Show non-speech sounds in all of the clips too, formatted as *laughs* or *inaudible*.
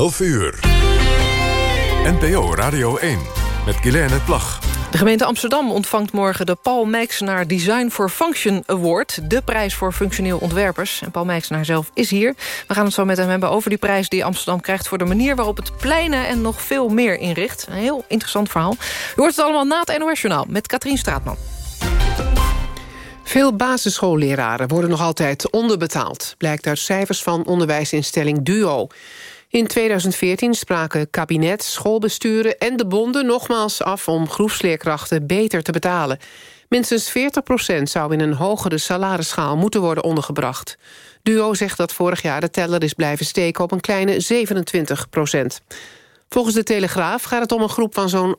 11 uur. NPO Radio 1 met Guilaine Plag. De gemeente Amsterdam ontvangt morgen de Paul Mijksenaar Design for Function Award. De prijs voor functioneel ontwerpers. En Paul Mijksenaar zelf is hier. We gaan het zo met hem hebben over die prijs die Amsterdam krijgt... voor de manier waarop het pleinen en nog veel meer inricht. Een heel interessant verhaal. U hoort het allemaal na het NOS Journaal met Katrien Straatman. Veel basisschoolleraren worden nog altijd onderbetaald... blijkt uit cijfers van onderwijsinstelling DUO. In 2014 spraken kabinet, schoolbesturen en de bonden nogmaals af... om groepsleerkrachten beter te betalen. Minstens 40% zou in een hogere salarisschaal moeten worden ondergebracht. DUO zegt dat vorig jaar de teller is blijven steken op een kleine 27% Volgens de Telegraaf gaat het om een groep van zo'n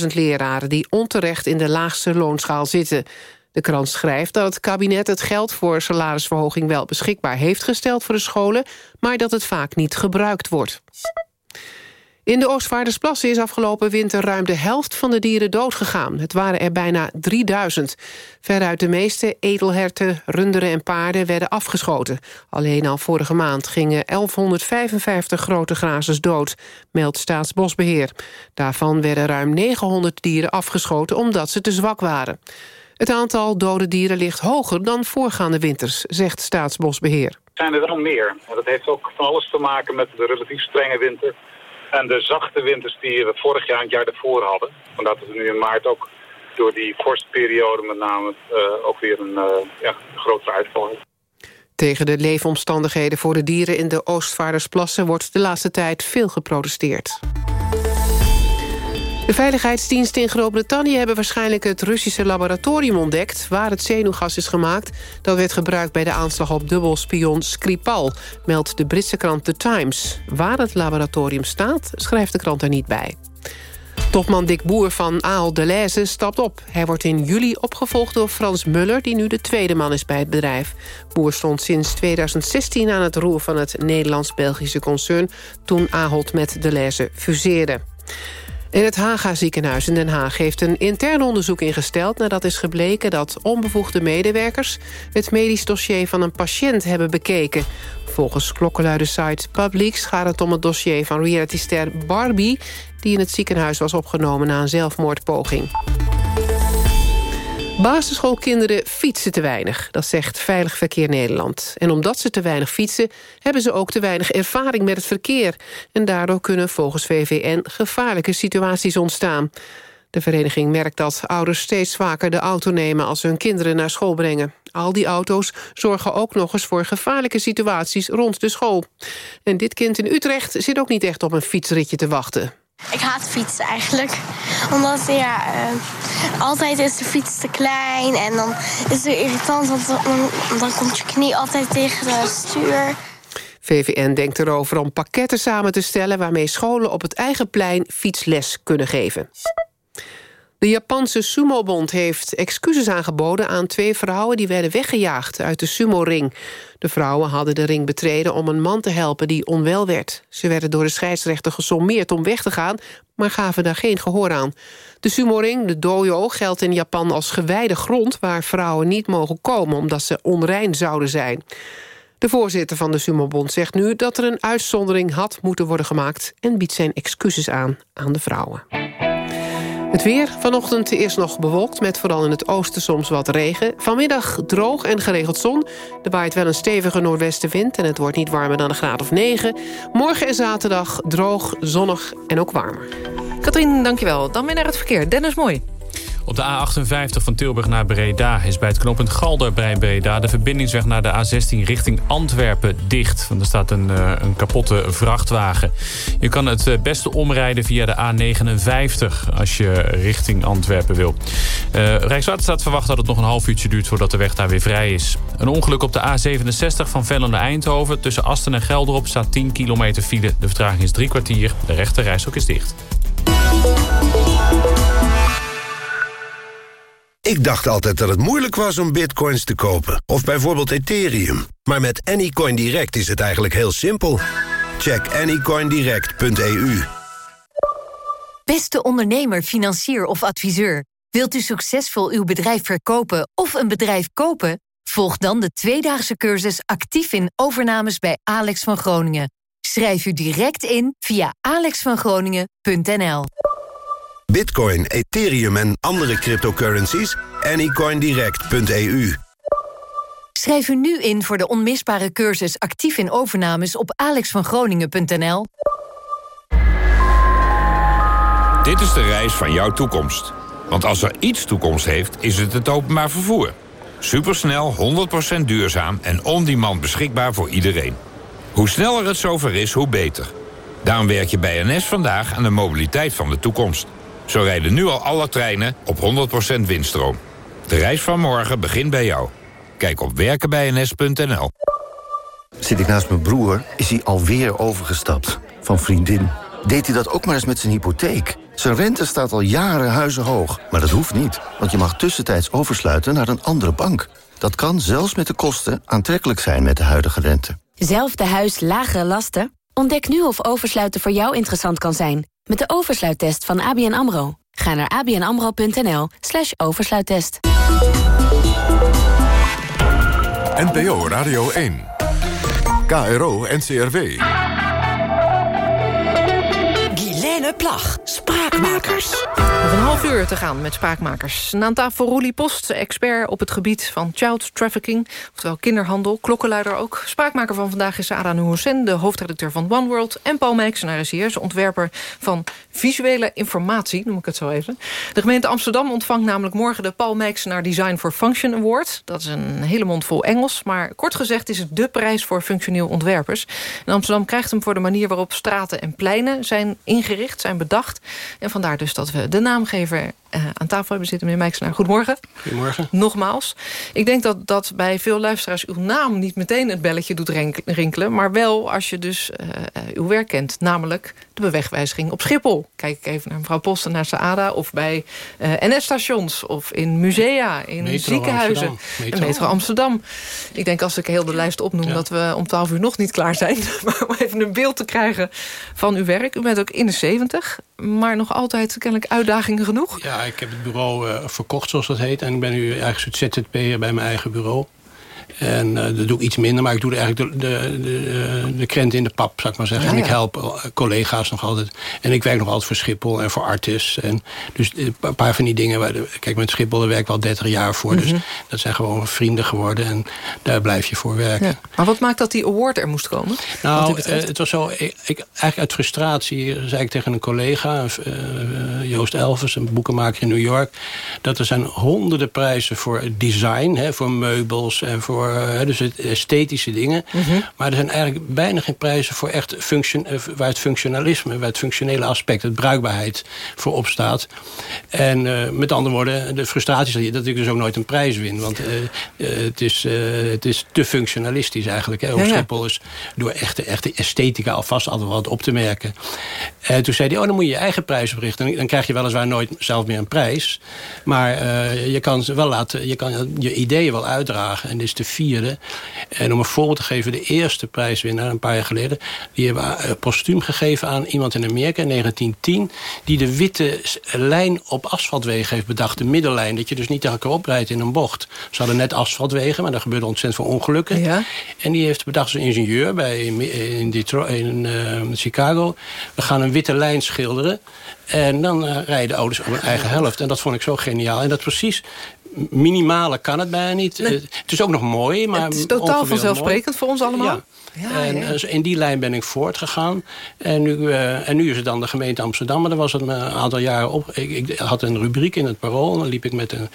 18.000 leraren... die onterecht in de laagste loonschaal zitten. De krant schrijft dat het kabinet het geld voor salarisverhoging wel beschikbaar heeft gesteld voor de scholen, maar dat het vaak niet gebruikt wordt. In de Oostvaardersplassen is afgelopen winter ruim de helft van de dieren doodgegaan. Het waren er bijna 3000. Veruit de meeste edelherten, runderen en paarden werden afgeschoten. Alleen al vorige maand gingen 1155 grote grazers dood, meldt Staatsbosbeheer. Daarvan werden ruim 900 dieren afgeschoten omdat ze te zwak waren. Het aantal dode dieren ligt hoger dan voorgaande winters, zegt Staatsbosbeheer. zijn er wel meer. Dat heeft ook van alles te maken met de relatief strenge winter... en de zachte winters die we vorig jaar en het jaar daarvoor hadden. Omdat we nu in maart ook door die vorstperiode met name uh, ook weer een uh, ja, grotere uitval hebben. Tegen de leefomstandigheden voor de dieren in de Oostvaardersplassen... wordt de laatste tijd veel geprotesteerd. De veiligheidsdiensten in Groot-Brittannië hebben waarschijnlijk het Russische laboratorium ontdekt... waar het zenuwgas is gemaakt. Dat werd gebruikt bij de aanslag op dubbelspion Skripal... meldt de Britse krant The Times. Waar het laboratorium staat, schrijft de krant er niet bij. Topman Dick Boer van Aal Deleuze stapt op. Hij wordt in juli opgevolgd door Frans Muller... die nu de tweede man is bij het bedrijf. Boer stond sinds 2016 aan het roer van het Nederlands-Belgische concern... toen Ahold met Deleuze fuseerde. En het Haga ziekenhuis in Den Haag heeft een intern onderzoek ingesteld... nadat is gebleken dat onbevoegde medewerkers... het medisch dossier van een patiënt hebben bekeken. Volgens klokkenluidersite Publix gaat het om het dossier van realityster Barbie... die in het ziekenhuis was opgenomen na een zelfmoordpoging. Basisschoolkinderen fietsen te weinig, dat zegt Veilig Verkeer Nederland. En omdat ze te weinig fietsen, hebben ze ook te weinig ervaring met het verkeer. En daardoor kunnen volgens VVN gevaarlijke situaties ontstaan. De vereniging merkt dat ouders steeds vaker de auto nemen... als ze hun kinderen naar school brengen. Al die auto's zorgen ook nog eens voor gevaarlijke situaties rond de school. En dit kind in Utrecht zit ook niet echt op een fietsritje te wachten. Ik haat fietsen eigenlijk. Omdat ja, uh, altijd is de fiets te klein en dan is het irritant, want dan komt je knie altijd tegen het stuur. VVN denkt erover om pakketten samen te stellen... waarmee scholen op het eigen plein fietsles kunnen geven. De Japanse Sumo-bond heeft excuses aangeboden aan twee vrouwen... die werden weggejaagd uit de sumo-ring. De vrouwen hadden de ring betreden om een man te helpen die onwel werd. Ze werden door de scheidsrechter gesommeerd om weg te gaan... maar gaven daar geen gehoor aan. De sumo-ring, de dojo, geldt in Japan als gewijde grond... waar vrouwen niet mogen komen omdat ze onrein zouden zijn. De voorzitter van de Sumo-bond zegt nu dat er een uitzondering had moeten worden gemaakt... en biedt zijn excuses aan aan de vrouwen. Het weer vanochtend eerst nog bewolkt met vooral in het oosten soms wat regen. Vanmiddag droog en geregeld zon. Er waait wel een stevige noordwestenwind en het wordt niet warmer dan een graad of 9. Morgen en zaterdag droog, zonnig en ook warmer. Katrien, dankjewel. Dan weer naar het verkeer. Dennis Mooi. Op de A58 van Tilburg naar Breda is bij het knooppunt Galder bij Breda... de verbindingsweg naar de A16 richting Antwerpen dicht. Want er staat een, uh, een kapotte vrachtwagen. Je kan het eh, beste omrijden via de A59 als je richting Antwerpen wil. Uh, Rijkswaterstaat verwacht dat het nog een half uurtje duurt... voordat de weg daar weer vrij is. Een ongeluk op de A67 van Venlo naar Eindhoven. Tussen Asten en Gelderop staat 10 kilometer file. De vertraging is drie kwartier. De rechte reishok is dicht. Ik dacht altijd dat het moeilijk was om bitcoins te kopen. Of bijvoorbeeld Ethereum. Maar met Anycoin Direct is het eigenlijk heel simpel. Check anycoindirect.eu Beste ondernemer, financier of adviseur. Wilt u succesvol uw bedrijf verkopen of een bedrijf kopen? Volg dan de tweedaagse cursus actief in overnames bij Alex van Groningen. Schrijf u direct in via alexvangroningen.nl. Bitcoin, Ethereum en andere cryptocurrencies? Anycoindirect.eu Schrijf u nu in voor de onmisbare cursus actief in overnames op alexvangroningen.nl. Dit is de reis van jouw toekomst. Want als er iets toekomst heeft, is het het openbaar vervoer. Supersnel, 100% duurzaam en on-demand beschikbaar voor iedereen. Hoe sneller het zover is, hoe beter. Daarom werk je bij NS vandaag aan de mobiliteit van de toekomst. Zo rijden nu al alle treinen op 100% windstroom. De reis van morgen begint bij jou. Kijk op werkenbijns.nl. Zit ik naast mijn broer, is hij alweer overgestapt. Van vriendin. Deed hij dat ook maar eens met zijn hypotheek? Zijn rente staat al jaren huizenhoog. Maar dat hoeft niet, want je mag tussentijds oversluiten naar een andere bank. Dat kan zelfs met de kosten aantrekkelijk zijn met de huidige rente. Zelfde huis, lagere lasten? Ontdek nu of oversluiten voor jou interessant kan zijn. Met de oversluittest van ABN AMRO. Ga naar abnamro.nl slash oversluittest. NPO Radio 1. KRO NCRW. Plag, Spraakmakers. Nog een half uur te gaan met Spraakmakers. Na aan tafel Post, expert op het gebied van child trafficking... oftewel kinderhandel, klokkenluider ook. Spraakmaker van vandaag is Sarah Hussein, de hoofdredacteur van One World... en Paul Meeksenaar is hier, ontwerper van visuele informatie, noem ik het zo even. De gemeente Amsterdam ontvangt namelijk morgen... de Paul Meeksenaar Design for Function Award. Dat is een hele mond vol Engels, maar kort gezegd... is het de prijs voor functioneel ontwerpers. En Amsterdam krijgt hem voor de manier waarop straten en pleinen zijn ingericht, zijn bedacht. En vandaar dus dat we de naamgever uh, aan tafel hebben zitten. Meneer Mijksnaar, goedemorgen. Goedemorgen. Nogmaals. Ik denk dat, dat bij veel luisteraars uw naam niet meteen het belletje doet rinkelen... maar wel als je dus uh, uw werk kent, namelijk de bewegwijziging op Schiphol. Kijk ik even naar mevrouw Posten, naar Saada... of bij uh, NS-stations, of in musea, in Metro ziekenhuizen. Amsterdam. En Metro Amsterdam. Ik denk als ik heel de lijst opnoem... Ja. dat we om 12 uur nog niet klaar zijn. *laughs* maar om even een beeld te krijgen van uw werk. U bent ook in de 70, maar nog altijd kennelijk uitdagingen genoeg. Ja, ik heb het bureau uh, verkocht, zoals dat heet. En ik ben nu eigenlijk soort ZZP'er bij mijn eigen bureau. En uh, dat doe ik iets minder, maar ik doe eigenlijk de, de, de, de krent in de pap, zou ik maar zeggen. Ja, en ik help uh, collega's nog altijd. En ik werk nog altijd voor Schiphol en voor Artis. En dus een paar van die dingen. Waar kijk, met Schiphol daar werk ik al 30 jaar voor. Mhm. Dus dat zijn gewoon vrienden geworden. En daar blijf je voor werken. Ja. Maar wat maakt dat die award er moest komen? Nou, eh, het was zo, ik, ik- eigenlijk uit frustratie zei ik tegen een collega, eh, Joost Elvers, een boekenmaker in New York, dat er zijn honderden prijzen voor design, hè, voor meubels en voor eh, dus het esthetische dingen. Mhm. Maar er zijn eigenlijk bijna geen prijzen voor echt function, eh, waar het functionalisme, waar het functionele aspect, het bruikbaarheid voor opstaat. En eh, met andere woorden, de frustratie is dat ik dus ook nooit een prijs win. Want het, is, het is te functionalistisch eigenlijk. Hè. Op Ja, ja. Schiphol is door echte, echte esthetica alvast altijd wat op te merken. En toen zei hij, oh, dan moet je je eigen prijs oprichten. Dan- Dan krijg je weliswaar nooit zelf meer een prijs. Maar je kan ze wel laten, je kan je ideeën wel uitdragen. En dit is de vierde. En om een voorbeeld te geven, de eerste prijswinnaar een paar jaar geleden... die hebben uh, postuum gegeven aan iemand in Amerika in 1910... die de witte lijn op asfaltwegen heeft bedacht. De middellijn, dat je dus niet tegen elkaar oprijdt in een bocht. Ze hadden net asfaltwegen, maar er gebeurde ontzettend veel ongelukken. Ja. En die heeft bedacht als ingenieur bij, in, Detroit, in eh, Chicago... we gaan een witte lijn schilderen... En dan eh, rijden de auto's op hun eigen helft. En dat vond ik zo geniaal. En dat precies minimale kan het bijna niet. Nee. Eh, het is ook nog mooi, maar het is totaal vanzelfsprekend voor ons allemaal. Ja. Ja, en ja. eh, in die lijn ben ik voortgegaan. En nu, eh, en nu is het dan de gemeente Amsterdam. Maar daar was het me een aantal jaren op. Ik, ik had een rubriek in het Parool. En dan liep ik met een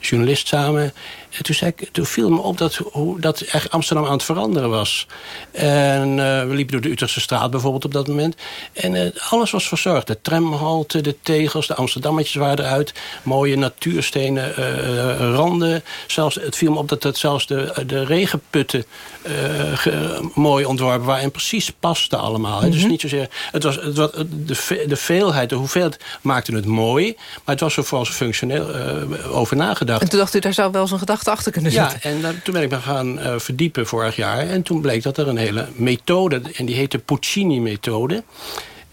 journalist samen. En toen, zei ik, toen viel me op dat, hoe, dat echt Amsterdam aan het veranderen was. En eh, we liepen door de Utrechtse straat bijvoorbeeld op dat moment. En eh, alles was verzorgd. De tramhalte, de tegels, de Amsterdammetjes waren eruit. Mooie natuurstenen eh, randen. Zelfs, het viel me op dat zelfs de, de regenputten ge- mooi ontworpen waren. En precies paste allemaal. Dus niet zozeer... Het was, het was, de, de veelheid, de hoeveelheid maakte het mooi. Maar het was er vooral functioneel over nagedacht. En toen dacht u, daar zou wel zo'n gedachte achter kunnen Ja, zitten. en dan- toen ben ik me gaan eh, verdiepen vorig jaar. En toen bleek dat er een hele methode... en die heet de Puccini-methode...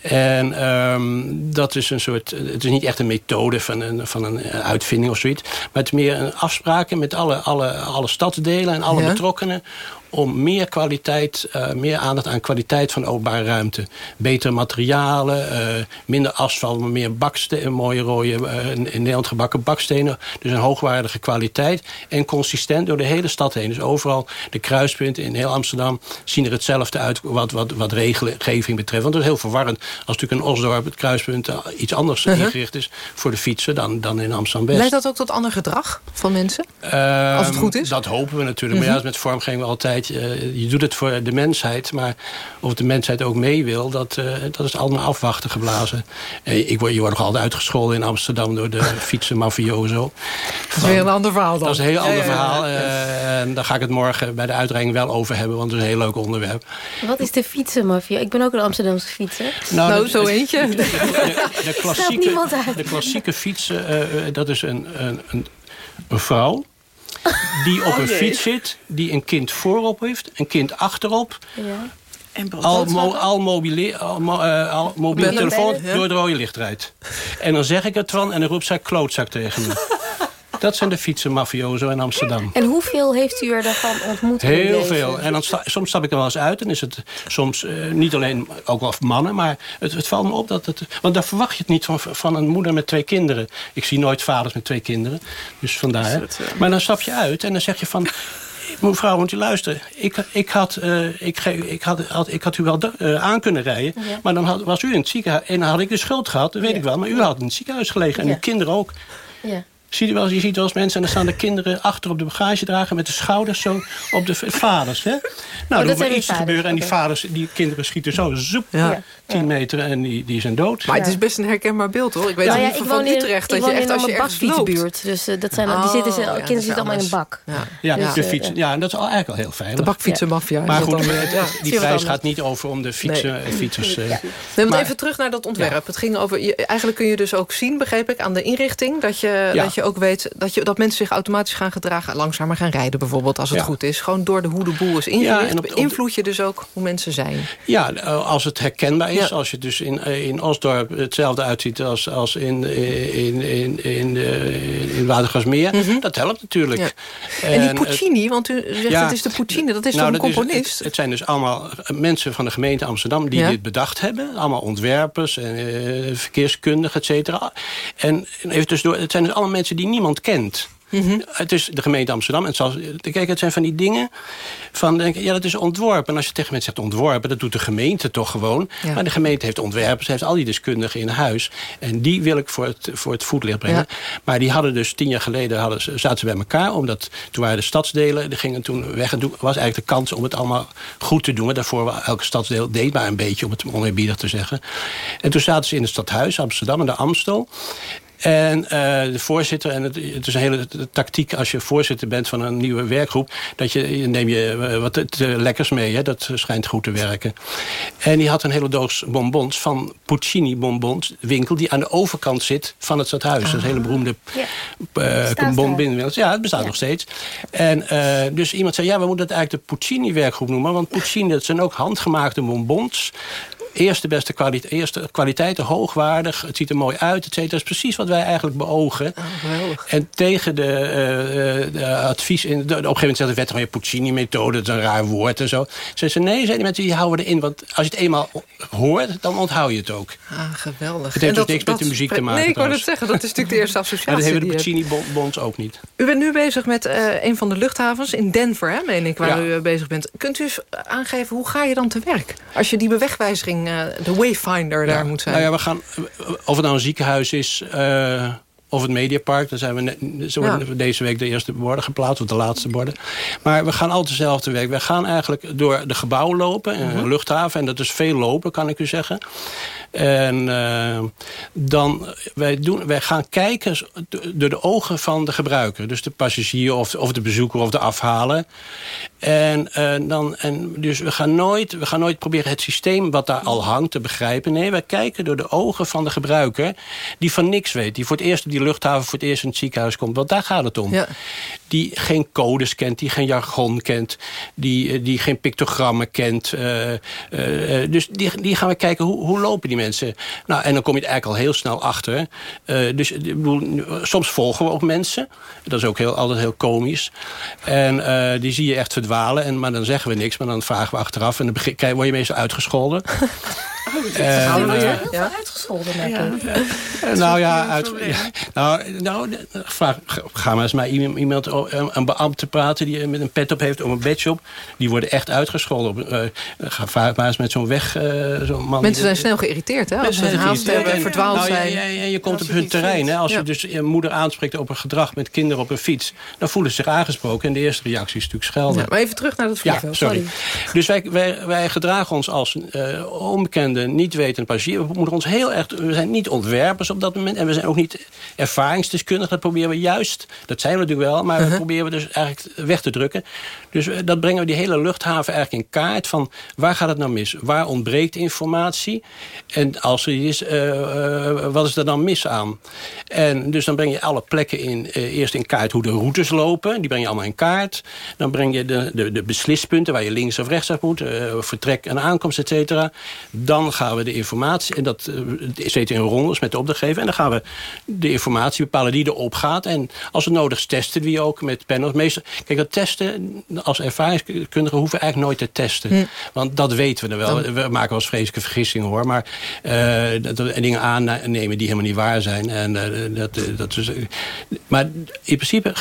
En ehm, dat is een soort. Het is niet echt een methode van een, van een eh, uitvinding of zoiets. Maar het is meer een afspraken met alle, alle, alle stadsdelen en alle Ja. betrokkenen. Om meer kwaliteit, uh, meer aandacht aan kwaliteit van openbare ruimte. Betere materialen, uh, minder asfalt, maar meer bakstenen, mooie rode, uh, in Nederland gebakken bakstenen. Dus een hoogwaardige kwaliteit en consistent door de hele stad heen. Dus overal de kruispunten in heel Amsterdam zien er hetzelfde uit wat, wat, wat regelgeving betreft. Want het is heel verwarrend als natuurlijk in Osdorp het kruispunt iets anders -huh. ingericht is voor de fietsen dan, dan in Amsterdam-West. Leidt dat ook tot ander gedrag van mensen? als het goed is? Dat hopen we natuurlijk. Maar ja, mhm. met vormgeving altijd... Uh, je doet het voor de mensheid, maar of de mensheid ook mee wil... dat, uh, dat is allemaal afwachten geblazen. Uh, ik word, je wordt nog altijd uitgescholden in Amsterdam... door de *laughs* fietsenmafioso. Dat is weer een ander verhaal dan. Dat is een heel ander ja, ja, verhaal. en daar ga ik het morgen bij de uitreiking wel over hebben... want het is een heel leuk onderwerp. Wat is de fietsenmafia? Ik ben ook een Amsterdamse fietser. Nou, nou zo eentje. De, de, *laughs* de, klassieke, de klassieke fietsen, dat is een, een, een, een vrouw die op oh, een fiets zit, die een kind voorop heeft, een kind achterop. Ja. En al, mo, al, mobiele, al, mo, uh, al mobiele telefoon door het rode licht rijdt. En dan zeg ik het van en dan roept zij klootzak tegen me. *laughs* Dat zijn de fietsenmafioso in Amsterdam. En hoeveel heeft u er daarvan ontmoet? Heel veel. En dan soms stap ik er wel eens uit. En is het soms uh, niet alleen ook wel mannen. Maar het, het, valt me op dat het... Want daar verwacht je het niet van, van een moeder met twee kinderen. Ik zie nooit vaders met twee kinderen. Dus vandaar. Het, uh... Maar dan stap je uit en dan zeg je van... *laughs* Mevrouw, moet u luisteren. Ik, ik, had, uh, ik, ik, had, had, ik had u wel uh, aan kunnen rijden. Ja. Maar dan had, was u in het ziekenhuis. En dan had ik de schuld gehad, dat weet ja. ik wel. Maar u had in het ziekenhuis gelegen. En uw kinderen ook. Ja. Zie je, wel, je ziet wel eens mensen en dan staan de kinderen achter op de bagagedrager met de schouders zo op de vaders. Hè? Nou, oh, er moet iets te gebeuren en die vaders, die kinderen schieten zo zoep, ja. 10 meter en die, die zijn dood. Maar het is best een herkenbaar beeld hoor. Ik weet nou, ja, ik van Utrecht in, dat je echt als je ergens Dus uh, dat zijn, oh, die zitten, oh, kinderen zitten allemaal in een bak. Ja, ja, dus, de fiets, ja, en dat is al eigenlijk al heel fijn. De bakfietsenmafia. Maar goed, die prijs gaat niet over om de fietsen, fietsers. Even terug naar dat ontwerp. Het ging over, eigenlijk kun je dus ook zien, begreep ik, aan de inrichting, dat je ook weet dat je dat mensen zich automatisch gaan gedragen... langzamer gaan rijden bijvoorbeeld, als het goed is. Gewoon door de hoe de boel is ingericht. Ja, en op, beïnvloed je dus ook hoe mensen zijn. Ja, eh, als het herkenbaar is. Als je dus in, eh, in Osdorp hetzelfde uitziet als, als in, in, in, in, in Watergasmeer. Mm Dat helpt natuurlijk. En, die Puccini, want u zegt het is de Puccini. Dat is nou, toch een componist? het, het, zijn dus allemaal mensen van de gemeente Amsterdam... die dit bedacht hebben. Allemaal ontwerpers, en, uh, verkeerskundigen, et cetera. En even tussendoor, het zijn dus allemaal mensen die niemand kent. Mhm. Het is de gemeente Amsterdam. En zoals, kijk, het zijn van die dingen. Van, denk, ja, dat is ontworpen. En als je tegen mensen zegt ontworpen, dat doet de gemeente toch gewoon. Maar de gemeente heeft ontwerpers, heeft al die deskundigen in huis. En die wil ik voor het, voor het voetlicht brengen. Maar die hadden dus tien jaar geleden hadden, zaten ze bij elkaar. Omdat toen waren de stadsdelen, die gingen toen weg. En toen was eigenlijk de kans om het allemaal goed te doen. Daarvoor elke stadsdeel deed maar een beetje, om het oneerbiedig te zeggen. En toen zaten ze in het stadhuis Amsterdam, en de Amstel. En uh, de voorzitter, en het, het, is een hele tactiek als je voorzitter bent van een nieuwe werkgroep, dat je, neem je uh, wat te, lekkers mee, hè? dat schijnt goed te werken. En die had een hele doos bonbons van Puccini bonbons, winkel, die aan de overkant zit van het stadhuis. Dat is een hele beroemde ja. uh, bonbonwinkel. Ja, het bestaat ja. nog steeds. En dus iemand zei, ja, we moeten het eigenlijk de Puccini werkgroep noemen, want Puccini, dat zijn ook handgemaakte bonbons eerste beste kwaliteit, eerste kwaliteiten, hoogwaardig. Het ziet er mooi uit, et cetera. Dat is precies wat wij eigenlijk beogen. Oh, en tegen de, uh, de advies... In, de, op een gegeven moment zegt de wet van je Puccini-methode... dat is een raar woord en zo. Ze zei, nee, zei die mensen, die houden erin. Want als je het eenmaal hoort, dan onthoud je het ook. Ah, geweldig. Het heeft dus niks met de muziek te maken. Nee, ik wou het zeggen. Dat is natuurlijk de eerste *laughs* associatie. Maar dat hebben de Puccini-bonds ook niet. U bent nu bezig met uh, een van de luchthavens in Denver, hè, meen ik, waar u bezig bent. Kunt u eens aangeven, hoe ga je dan te werk? Als je die bewegwijzering uh, de wayfinder daar moet zijn. Nou ja, we gaan, of het nou een ziekenhuis is... Uh, of het Mediapark, daar zijn we net, zo worden deze week de eerste borden geplaatst, of de laatste borden. Maar we gaan altijd dezelfde weg. We gaan eigenlijk door de gebouwen lopen, een luchthaven. En dat is veel lopen, kan ik u zeggen. En uh, dan, wij, doen, wij gaan kijken door de ogen van de gebruiker. Dus de passagier of, of de bezoeker of de afhalen. En, uh, dan, en dus we gaan, nooit, we gaan nooit proberen het systeem wat daar al hangt te begrijpen. Nee, wij kijken door de ogen van de gebruiker... die van niks weet, die voor het eerst op die luchthaven voor het eerst in het ziekenhuis komt. Want daar gaat het om. Ja. Die geen codes kent, die geen jargon kent... die, eh, die geen pictogrammen kent. eh, eh, eh, dus die, die gaan we kijken, hoe, hoe lopen die mensen? Nou, en dan kom je er eigenlijk al heel snel achter. Eh, dus soms volgen we ook mensen. Dat is ook heel, altijd heel komisch. En eh, die zie je echt verdwalen. En, maar dan zeggen we niks, maar dan vragen we achteraf. En dan word je meestal uitgescholden. *laughs* En, eh, Ja. Uitgescholden, lijkt me. eh, nou ja, uit, ja, nou, nou, vraag, ga maar eens met iemand, iemand, een, een beambte praten die met een pet op heeft, of een badge op. Die worden echt uitgescholden. Eh, ga vaak maar eens met zo'n weg, eh, zo'n man. Mensen zijn snel geïrriteerd, hè? Als Mensen ze zijn haast hebben, En- verdwaald nou, ja, zijn. ja, ja, je komt op hun terrein. Hè. Als Ja. je dus je moeder aanspreekt op een gedrag met kinderen op een fiets... dan voelen ze zich aangesproken. En de eerste reactie is natuurlijk schelden. Ja, maar even terug naar het Ja, vliegveld. sorry. Dus wij, wij, wij gedragen ons als eh, onbekende, niet wetende passagier. We moeten ons heel erg... We zijn niet ontwerpers op dat moment. En we zijn ook niet ervaringsdeskundigen. Dat proberen we juist... Dat zijn we natuurlijk wel. Maar we proberen we dus eigenlijk weg te drukken. Dus eh, dat brengen we die hele luchthaven eigenlijk in kaart. Van waar gaat het nou mis? Waar ontbreekt informatie? En als er is, eh, eh, wat is er dan mis aan? En dus dan breng je alle plekken in, eerst in kaart hoe de routes lopen. Die breng je allemaal in kaart. Dan breng je de, de, de beslispunten waar je links of rechts af moet. vertrek en aankomst, et cetera. Dan gaan we de informatie, en dat zit in rondes met de opdrachtgever. En dan gaan we de informatie bepalen die erop gaat. En als het nodig is, testen we ook met panels. Meestal, kijk, dat testen, als ervaringskundige hoeven we eigenlijk nooit te testen. Hm. Want dat weten we er wel. We maken wel eens vreselijke vergissingen hoor. Maar eh, dat we dingen aannemen die helemaal niet waar zijn. En, eh, dat, eh, dat is, maar in principe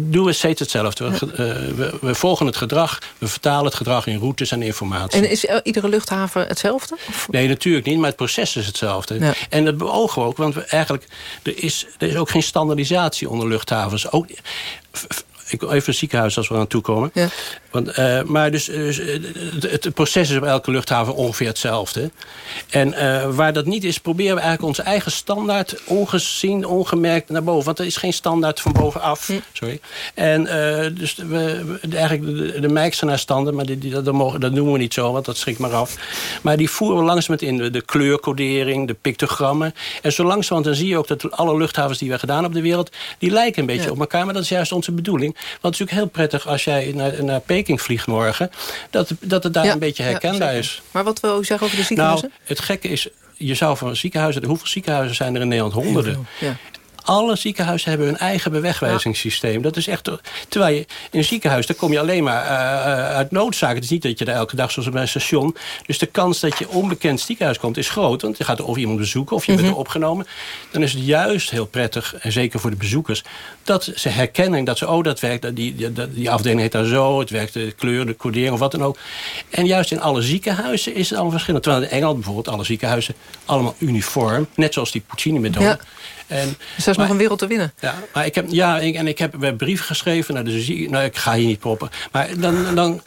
doen we steeds hetzelfde. We, we, we volgen het gedrag. We vertalen het gedrag in routes en informatie. En is iedere luchthaven hetzelfde? Of- Nee, natuurlijk niet, maar het proces is hetzelfde. Ja. En dat beogen we ook, want we eigenlijk, er, is, er is ook geen standaardisatie onder luchthavens. Ook, ik wil even het ziekenhuis als we aan toe komen. Ja. Want, eh, maar dus, dus, eh, het, het proces is op elke luchthaven ongeveer hetzelfde. En eh, waar dat niet is, proberen we eigenlijk onze eigen standaard ongezien, ongemerkt naar boven. Want er is geen standaard van bovenaf. Sorry. En dus we, eigenlijk de, de Mijksenaar standaard, maar die, die, dat, mogen, dat noemen we niet zo, want dat schrikt maar af. Maar die voeren we langzaam in de, de kleurcodering, de pictogrammen. En zo langzamerhand dan zie je ook dat alle luchthavens die we gedaan hebben op de wereld, die lijken een beetje Ja. op elkaar. Maar dat is juist onze bedoeling. Want het is natuurlijk heel prettig als jij naar, naar Peking vliegt morgen, dat, dat het daar Ja, een beetje herkenbaar is. Maar wat wil u zeggen over de ziekenhuizen? Nou, het gekke is, je zou van ziekenhuizen... Hoeveel ziekenhuizen zijn er in Nederland? Honderden. Ja. Alle ziekenhuizen hebben hun eigen bewegwijzingssysteem. Dat is echt... Terwijl je in een ziekenhuis, daar kom je alleen maar eh, uit noodzaak. Het is niet dat je daar elke dag zoals bij een station... Dus de kans dat je onbekend ziekenhuis komt is groot. Want je gaat of iemand bezoeken of je bent er opgenomen. Dan is het juist heel prettig, en zeker voor de bezoekers... dat ze herkennen dat ze, oh, dat werkt, dat die, die afdeling heet daar zo... het werkt de kleur, de codering of wat dan ook. En juist in alle ziekenhuizen is het allemaal verschillend. Terwijl in Engeland bijvoorbeeld alle ziekenhuizen allemaal uniform. Net zoals die Puccini-methode. Ja. En, Dus daar is nog een wereld te winnen. ja, maar ik heb, ja, en ik heb een brief geschreven naar de zie- Nou, ik ga hier niet proppen. Maar dan, dan,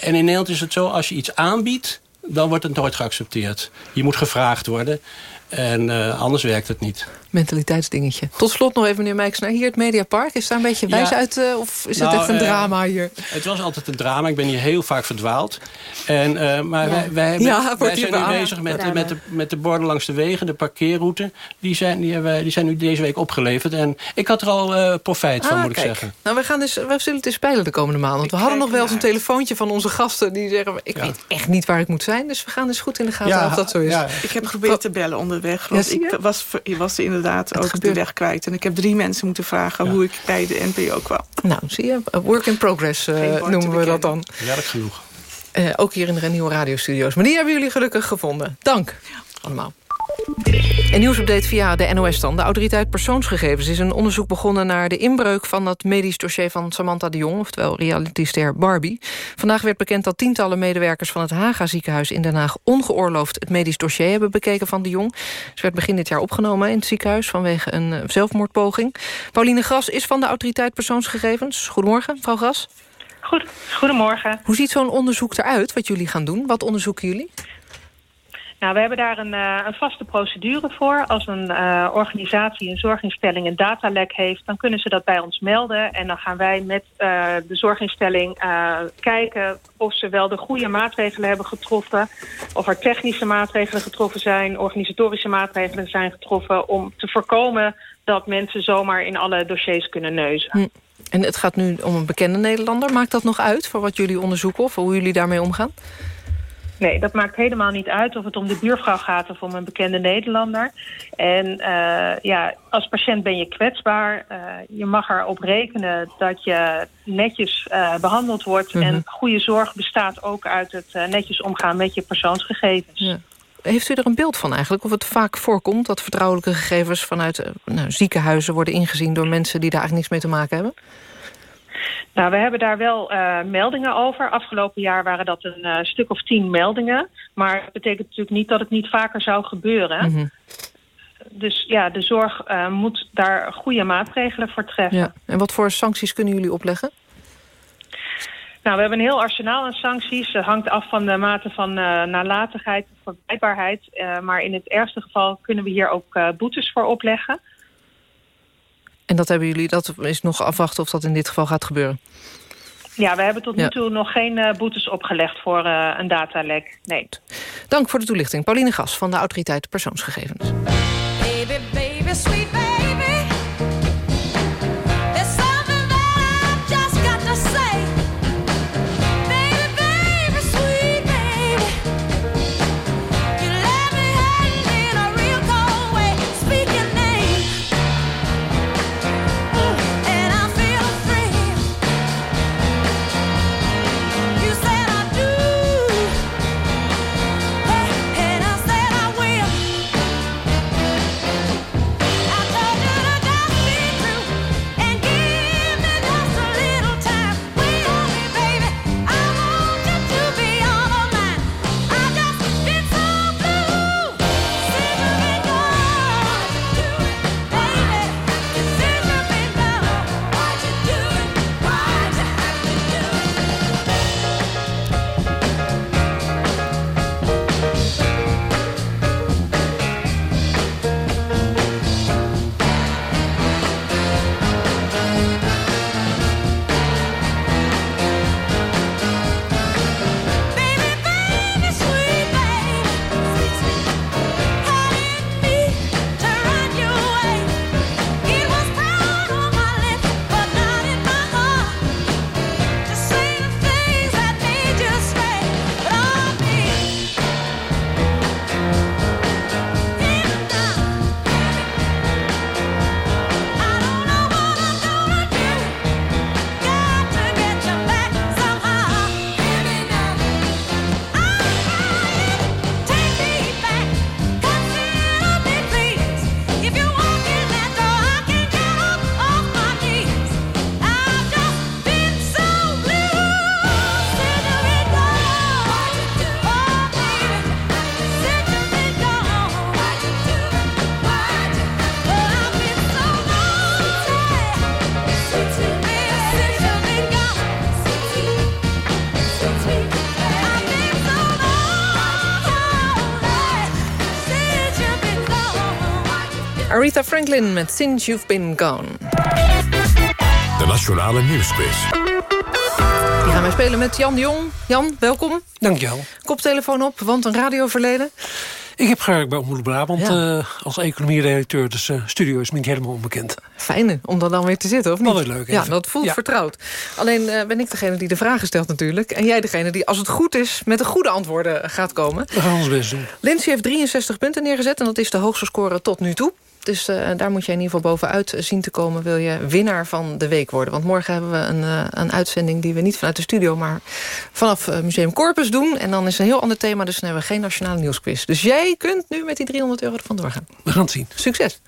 en in Nederland is het zo, als je iets aanbiedt... dan wordt het nooit geaccepteerd. Je moet gevraagd worden. En eh, anders werkt het niet. Mentaliteitsdingetje. Tot slot nog even, meneer Mijksnaar. Hier het Mediapark, is daar een beetje wijs Ja. uit? eh, of is het Nou, echt een eh, drama hier? Het was altijd een drama. Ik ben hier heel vaak verdwaald. En, eh, maar wij, wij, hebben, Ja, wordt wij zijn nu bezig met, met, de, met de borden langs de wegen, de parkeerroute. Die zijn, die, hebben wij- die zijn nu deze week opgeleverd. En ik had er al eh, profijt van, Ah, moet ik zeggen. Nou, we, gaan dus, we zullen het eens spelen de komende maanden. Want we hadden nog wel eens een telefoontje van onze gasten... die zeggen, ik weet echt niet waar ik moet zijn. Dus we gaan eens goed in de gaten Ja, of dat zo is. ja. Ik heb geprobeerd te bellen onderweg. Want ik was, ver- ik inderdaad ook gebeurt. de weg kwijt. En ik heb drie mensen moeten vragen hoe ik bij de NPO kwam. Nou, zie je, work in progress eh, noemen we dat dan. Werk genoeg. Eh, ook hier in de nieuwe radiostudio's. Maar die hebben jullie gelukkig gevonden. Dank allemaal. Een nieuwsupdate via de NOS dan. De autoriteit persoonsgegevens is een onderzoek begonnen... naar de inbreuk van het medisch dossier van Samantha de Jong... oftewel realityster Barbie. Vandaag werd bekend dat tientallen medewerkers van het Haga ziekenhuis in Den Haag... ongeoorloofd het medisch dossier hebben bekeken van de Jong. Ze werd begin dit jaar opgenomen in het ziekenhuis... vanwege een eh, zelfmoordpoging. Pauline Gras is van de autoriteit persoonsgegevens. Goedemorgen, mevrouw Gras. Goed, goedemorgen. Hoe ziet zo'n onderzoek eruit, wat jullie gaan doen? Wat onderzoeken jullie? Nou, we hebben daar een, uh, een vaste procedure voor. Als een uh, organisatie, een zorginstelling een datalek heeft... dan kunnen ze dat bij ons melden. En dan gaan wij met uh, de zorginstelling kijken... of ze wel de goede maatregelen hebben getroffen... of er technische maatregelen getroffen zijn... organisatorische maatregelen zijn getroffen... om te voorkomen dat mensen zomaar in alle dossiers kunnen neuzen. Hm. En het gaat nu om een bekende Nederlander. Maakt dat nog uit voor wat jullie onderzoeken... of hoe jullie daarmee omgaan? Nee, dat maakt helemaal niet uit of het om de buurvrouw gaat of om een bekende Nederlander. En uh, ja, als patiënt ben je kwetsbaar. Uh, je mag erop rekenen dat je netjes uh, behandeld wordt. -hmm. En goede zorg bestaat ook uit het netjes omgaan met je persoonsgegevens. Ja. Heeft u er een beeld van eigenlijk? Of het vaak voorkomt dat vertrouwelijke gegevens vanuit nou, ziekenhuizen worden ingezien door mensen die daar eigenlijk niks mee te maken hebben? Nou, we hebben daar wel uh, meldingen over. Afgelopen jaar waren dat een uh, stuk of tien meldingen. Maar dat betekent natuurlijk niet dat het niet vaker zou gebeuren. Mm -hmm. Dus ja, de zorg uh, moet daar goede maatregelen voor treffen. Ja. En wat voor sancties kunnen jullie opleggen? Nou, we hebben een heel arsenaal aan sancties. Het hangt af van de mate van nalatigheid of verwijtbaarheid. maar in het ergste geval kunnen we hier ook boetes voor opleggen. En dat hebben jullie, dat is nog afwachten of dat in dit geval gaat gebeuren? Ja, we hebben tot nu toe nog geen uh, boetes opgelegd voor uh, een datalek. Nee. Dank voor de toelichting. Pauline Gas van de Autoriteit Persoonsgegevens. Franklin met Since You've Been Gone. De Nationale Nieuwsquiz. Die gaan wij spelen met Jan de Jong. Jan, welkom. Dankjewel. Koptelefoon op, want een radioverleden. Ik heb gewerkt bij Omroep Brabant ja. uh, als economie-redacteur. Dus uh, studio is me niet helemaal onbekend. Fijn om daar dan weer te zitten, of niet? Altijd leuk. Ja, dat voelt ja. vertrouwd. Alleen uh, ben ik degene die de vragen stelt natuurlijk. En jij degene die, als het goed is, met de goede antwoorden gaat komen. We gaan ons best doen. Lindsay heeft 63 punten neergezet. En dat is de hoogste score tot nu toe. Dus uh, daar moet je in ieder geval bovenuit zien te komen... wil je winnaar van de week worden. Want morgen hebben we een, uh, een uitzending die we niet vanuit de studio... maar vanaf uh, Museum Corpus doen. En dan is een heel ander thema, dus dan hebben we geen nationale nieuwsquiz. Dus jij kunt nu met die 300 euro ervan doorgaan. We gaan het zien. Succes.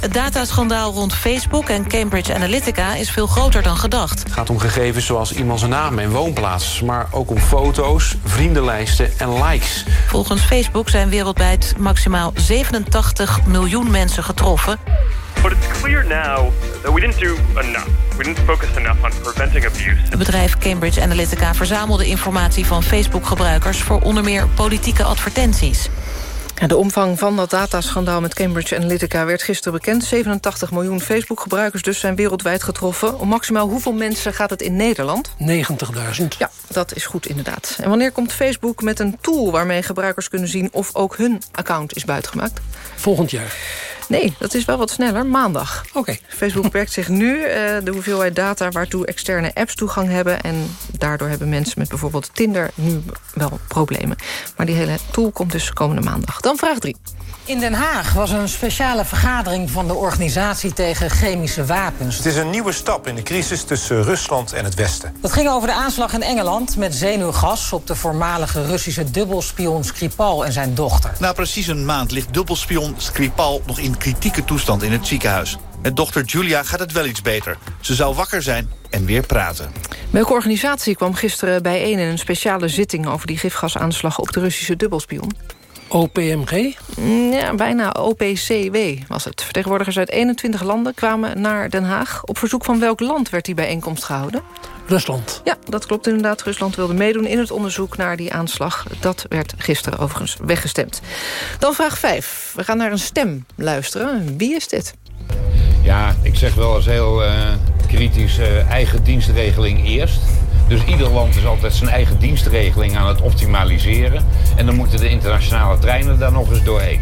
Het dataschandaal rond Facebook en Cambridge Analytica is veel groter dan gedacht. Het gaat om gegevens zoals iemands naam en woonplaats... maar ook om foto's, vriendenlijsten en likes. Volgens Facebook zijn wereldwijd maximaal 87 miljoen mensen getroffen. But it's clear now that we didn't do enough. We didn't focus enough on preventing abuse. Het bedrijf Cambridge Analytica verzamelde informatie van Facebook-gebruikers... voor onder meer politieke advertenties. Ja, de omvang van dat dataschandaal met Cambridge Analytica werd gisteren bekend. 87 miljoen Facebook-gebruikers dus zijn wereldwijd getroffen. Om maximaal hoeveel mensen gaat het in Nederland? 90.000. Ja, dat is goed inderdaad. En wanneer komt Facebook met een tool waarmee gebruikers kunnen zien... of ook hun account is buitgemaakt? Volgend jaar. Nee, dat is wel wat sneller. Maandag. Oké. Facebook beperkt *laughs* zich nu uh, de hoeveelheid data... waartoe externe apps toegang hebben. En daardoor hebben mensen met bijvoorbeeld Tinder nu wel problemen. Maar die hele tool komt dus komende maandag. Dan vraag 3. In Den Haag was een speciale vergadering van de Organisatie tegen Chemische Wapens. Het is een nieuwe stap in de crisis tussen Rusland en het Westen. Dat ging over de aanslag in Engeland met zenuwgas... op de voormalige Russische dubbelspion Skripal en zijn dochter. Na precies een maand ligt dubbelspion Skripal nog in kritieke toestand in het ziekenhuis. Met dochter Julia gaat het wel iets beter. Ze zou wakker zijn en weer praten. Welke organisatie kwam gisteren bijeen in een speciale zitting... over die gifgasaanslag op de Russische dubbelspion? OPMG? Ja, bijna OPCW was het. Vertegenwoordigers uit 21 landen kwamen naar Den Haag. Op verzoek van welk land werd die bijeenkomst gehouden? Rusland. Ja, dat klopt inderdaad. Rusland wilde meedoen in het onderzoek naar die aanslag. Dat werd gisteren overigens weggestemd. Dan vraag 5. We gaan naar een stem luisteren. Wie is dit? Ja, ik zeg wel eens heel uh, kritisch uh, eigen dienstregeling eerst. Dus ieder land is altijd zijn eigen dienstregeling aan het optimaliseren. En dan moeten de internationale treinen daar nog eens doorheen.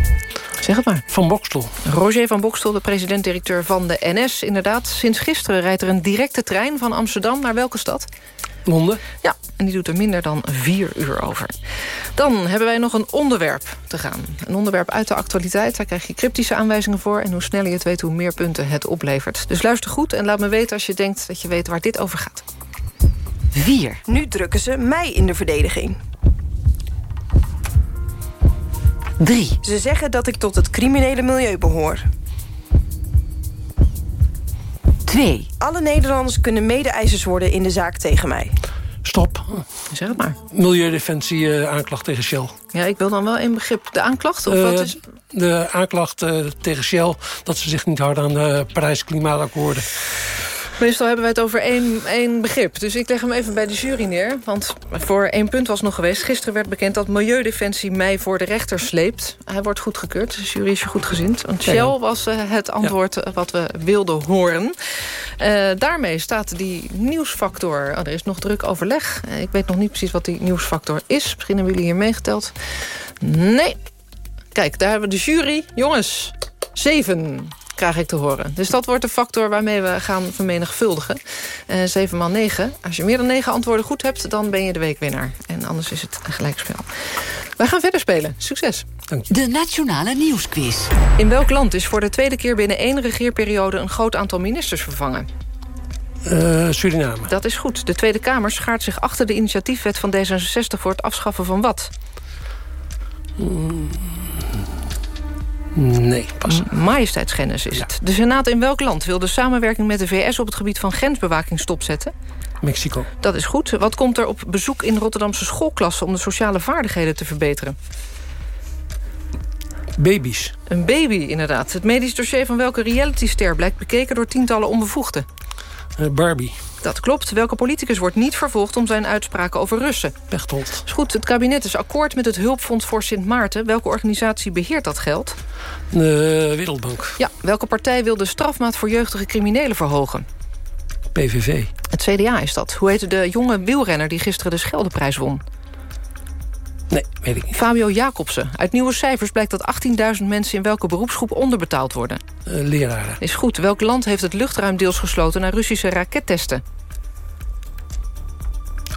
Zeg het maar. Van Bokstel. Roger van Bokstel, de president-directeur van de NS. Inderdaad, sinds gisteren rijdt er een directe trein van Amsterdam naar welke stad? Londen. Ja, en die doet er minder dan vier uur over. Dan hebben wij nog een onderwerp te gaan. Een onderwerp uit de actualiteit. Daar krijg je cryptische aanwijzingen voor. En hoe sneller je het weet, hoe meer punten het oplevert. Dus luister goed en laat me weten als je denkt dat je weet waar dit over gaat. 4. Nu drukken ze mij in de verdediging. 3. Ze zeggen dat ik tot het criminele milieu behoor. 2. Alle Nederlanders kunnen mede-eisers worden in de zaak tegen mij. Stop. Zeg het maar. Milieudefensie uh, aanklacht tegen Shell. Ja, ik wil dan wel één begrip. De aanklacht? Of uh, wat is... De aanklacht uh, tegen Shell dat ze zich niet houden aan de Parijs klimaatakkoorden. Meestal hebben wij het over één, één begrip. Dus ik leg hem even bij de jury neer. Want voor één punt was nog geweest. Gisteren werd bekend dat Milieudefensie mij voor de rechter sleept. Hij wordt goedgekeurd. De jury is je goed gezind. Want Shell was uh, het antwoord ja. wat we wilden horen. Uh, daarmee staat die nieuwsfactor... Oh, er is nog druk overleg. Uh, ik weet nog niet precies wat die nieuwsfactor is. Misschien hebben jullie hier meegeteld. Nee. Kijk, daar hebben we de jury. Jongens, zeven krijg ik te horen. Dus dat wordt de factor waarmee we gaan vermenigvuldigen. Uh, 7 maal 9. Als je meer dan 9 antwoorden goed hebt, dan ben je de weekwinnaar. En anders is het een gelijkspel. Wij gaan verder spelen. Succes. Dank je. De Nationale Nieuwsquiz. In welk land is voor de tweede keer binnen één regeerperiode... een groot aantal ministers vervangen? Uh, Suriname. Dat is goed. De Tweede Kamer schaart zich achter de initiatiefwet van D66... voor het afschaffen van wat? Mm. Nee, pas. Majesteitsschennis is ja. het. De Senaat in welk land wil de samenwerking met de VS... op het gebied van grensbewaking stopzetten? Mexico. Dat is goed. Wat komt er op bezoek in Rotterdamse schoolklassen... om de sociale vaardigheden te verbeteren? Baby's. Een baby, inderdaad. Het medisch dossier van welke realityster... blijkt bekeken door tientallen onbevoegden? Uh, Barbie. Dat klopt. Welke politicus wordt niet vervolgd om zijn uitspraken over Russen? Pechtold. Is goed. Het kabinet is akkoord met het hulpfonds voor Sint Maarten. Welke organisatie beheert dat geld? De Wereldbank. Ja. Welke partij wil de strafmaat voor jeugdige criminelen verhogen? PVV. Het CDA is dat. Hoe heette de jonge wielrenner die gisteren de Scheldeprijs won? Nee, weet ik niet. Fabio Jacobsen. Uit nieuwe cijfers blijkt dat 18.000 mensen in welke beroepsgroep onderbetaald worden. Uh, leraren. Is goed. Welk land heeft het luchtruim deels gesloten naar Russische rakettesten?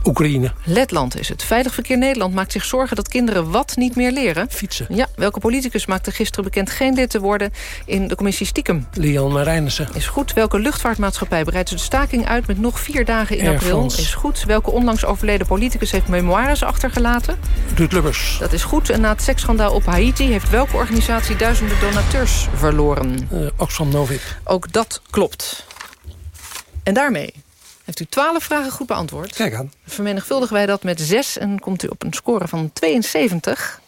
Oekraïne. Letland is het. Veilig Verkeer Nederland maakt zich zorgen dat kinderen wat niet meer leren. Fietsen. Ja, welke politicus maakte gisteren bekend geen lid te worden in de commissie Stiekem? Lian Marijnissen. Is goed. Welke luchtvaartmaatschappij breidt de staking uit met nog vier dagen in Air april? France. Is goed. Welke onlangs overleden politicus heeft memoires achtergelaten? Ruud Lubbers. Dat is goed. En na het seksschandaal op Haiti heeft welke organisatie duizenden donateurs verloren? Uh, Oxfam Novib. Ook dat klopt. En daarmee heeft u 12 vragen goed beantwoord. Kijk aan. Vermenigvuldigen wij dat met 6 en komt u op een score van 72.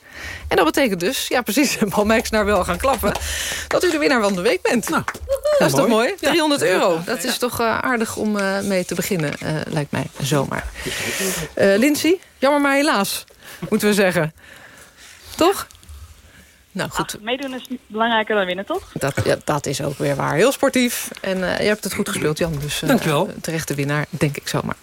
En dat betekent dus, ja precies, *laughs* Paul Mijksnaar wel gaan klappen... dat u de winnaar van de week bent. Nou, Dat is toch mooi? 300 euro. Dat is toch uh, aardig om uh, mee te beginnen, uh, lijkt mij zomaar. Lindsay, jammer maar helaas, moeten we zeggen. Toch? Nou, goed. Ah, meedoen is belangrijker dan winnen, toch? Dat, ja, dat is ook weer waar. Heel sportief. En je hebt het goed gespeeld, Jan. Dus, Dankjewel. terechte winnaar, denk ik zomaar.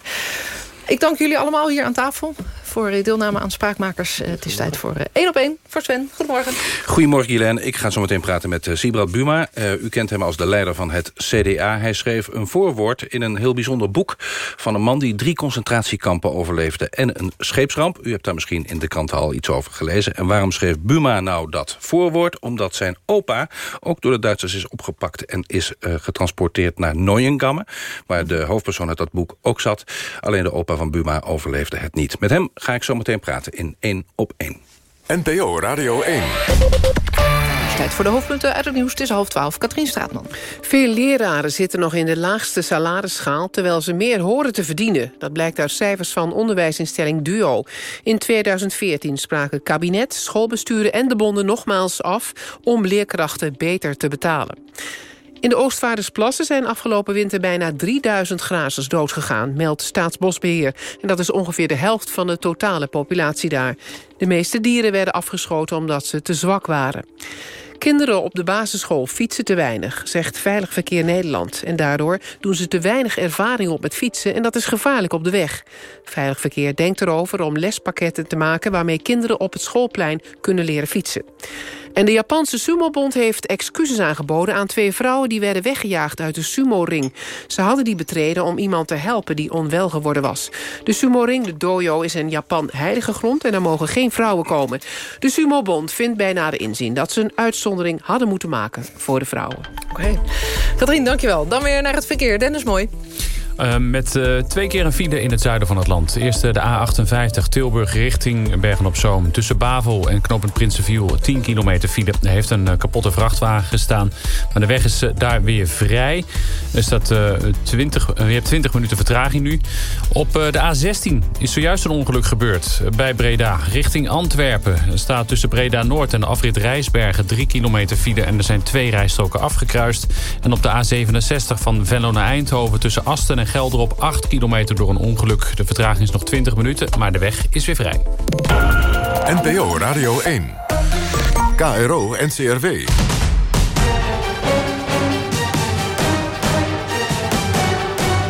Ik dank jullie allemaal hier aan tafel voor deelname aan Spraakmakers. Het is tijd voor één op één voor Sven. Goedemorgen. Goedemorgen, Guylaine. Ik ga zo meteen praten met Sibrad Buma. U kent hem als de leider van het CDA. Hij schreef een voorwoord in een heel bijzonder boek... van een man die drie concentratiekampen overleefde en een scheepsramp. U hebt daar misschien in de krant al iets over gelezen. En waarom schreef Buma nou dat voorwoord? Omdat zijn opa ook door de Duitsers is opgepakt... en is getransporteerd naar Neuengamme... waar de hoofdpersoon uit dat boek ook zat. Alleen de opa van Buma overleefde het niet. Met hem ga ik zo meteen praten in 1 op 1. NPO Radio 1. Tijd voor de hoofdpunten uit het nieuws. Het is half twaalf. Katrien Straatman. Veel leraren zitten nog in de laagste salarisschaal... terwijl ze meer horen te verdienen. Dat blijkt uit cijfers van onderwijsinstelling DUO. In 2014 spraken kabinet, schoolbesturen en de bonden nogmaals af... om leerkrachten beter te betalen. In de Oostvaardersplassen zijn afgelopen winter bijna 3000 grazers doodgegaan, meldt Staatsbosbeheer. En dat is ongeveer de helft van de totale populatie daar. De meeste dieren werden afgeschoten omdat ze te zwak waren. Kinderen op de basisschool fietsen te weinig, zegt Veilig Verkeer Nederland. En daardoor doen ze te weinig ervaring op met fietsen... en dat is gevaarlijk op de weg. Veilig Verkeer denkt erover om lespakketten te maken... waarmee kinderen op het schoolplein kunnen leren fietsen. En de Japanse Sumo-bond heeft excuses aangeboden aan twee vrouwen... die werden weggejaagd uit de sumo-ring. Ze hadden die betreden om iemand te helpen die onwel geworden was. De sumo-ring, de dojo, is in Japan heilige grond... en er mogen geen vrouwen komen. De Sumo-bond vindt bij nader inzien dat ze een uitzondering hadden moeten maken voor de vrouwen. Oké. Okay. Katrien, dankjewel. Dan weer naar het verkeer. Dennis Mooi. Uh, met uh, twee keer een file in het zuiden van het land. Eerst de A58 Tilburg richting Bergen-op-Zoom. Tussen Bavel en knooppunt Prinsenviel 10 kilometer file. Er heeft een kapotte vrachtwagen gestaan. Maar de weg is daar weer vrij. Er staat, 20, je hebt 20 minuten vertraging nu. Op de A16 is zojuist een ongeluk gebeurd. bij Breda richting Antwerpen. Er staat tussen Breda Noord en de afrit Rijsbergen 3 kilometer file. En er zijn twee rijstroken afgekruist. En op de A67 van Venlo naar Eindhoven tussen Asten en Gelderop 8 kilometer door een ongeluk. De vertraging is nog 20 minuten, maar de weg is weer vrij. NPO Radio 1. KRO NCRW.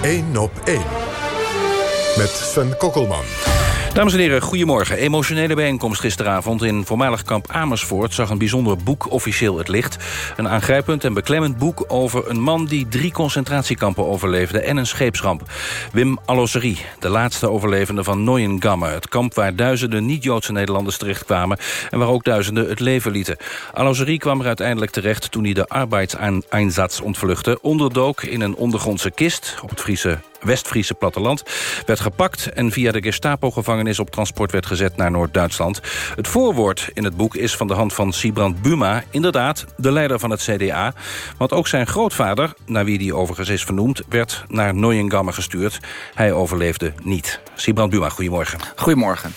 Eén op één. Met Sven Kokkelman. Dames en heren, goedemorgen. Emotionele bijeenkomst gisteravond in voormalig kamp Amersfoort... zag een bijzonder boek officieel het licht. Een aangrijpend en beklemmend boek over een man... die drie concentratiekampen overleefde en een scheepsramp. Wim Alloserie, de laatste overlevende van Neuengamme. Het kamp waar duizenden niet-Joodse Nederlanders terechtkwamen... en waar ook duizenden het leven lieten. Alloserie kwam er uiteindelijk terecht toen hij de arbeidseinsatz ontvluchtte... onderdook in een ondergrondse kist op het Friese West-Friese platteland... werd gepakt en via de Gestapo-gevangenis op transport werd gezet naar Noord-Duitsland. Het voorwoord in het boek is van de hand van Sibrand Buma... inderdaad de leider van het CDA. Want ook zijn grootvader, naar wie die overigens is vernoemd... werd naar Neuengamme gestuurd. Hij overleefde niet. Sibrand Buma, goedemorgen. Goedemorgen.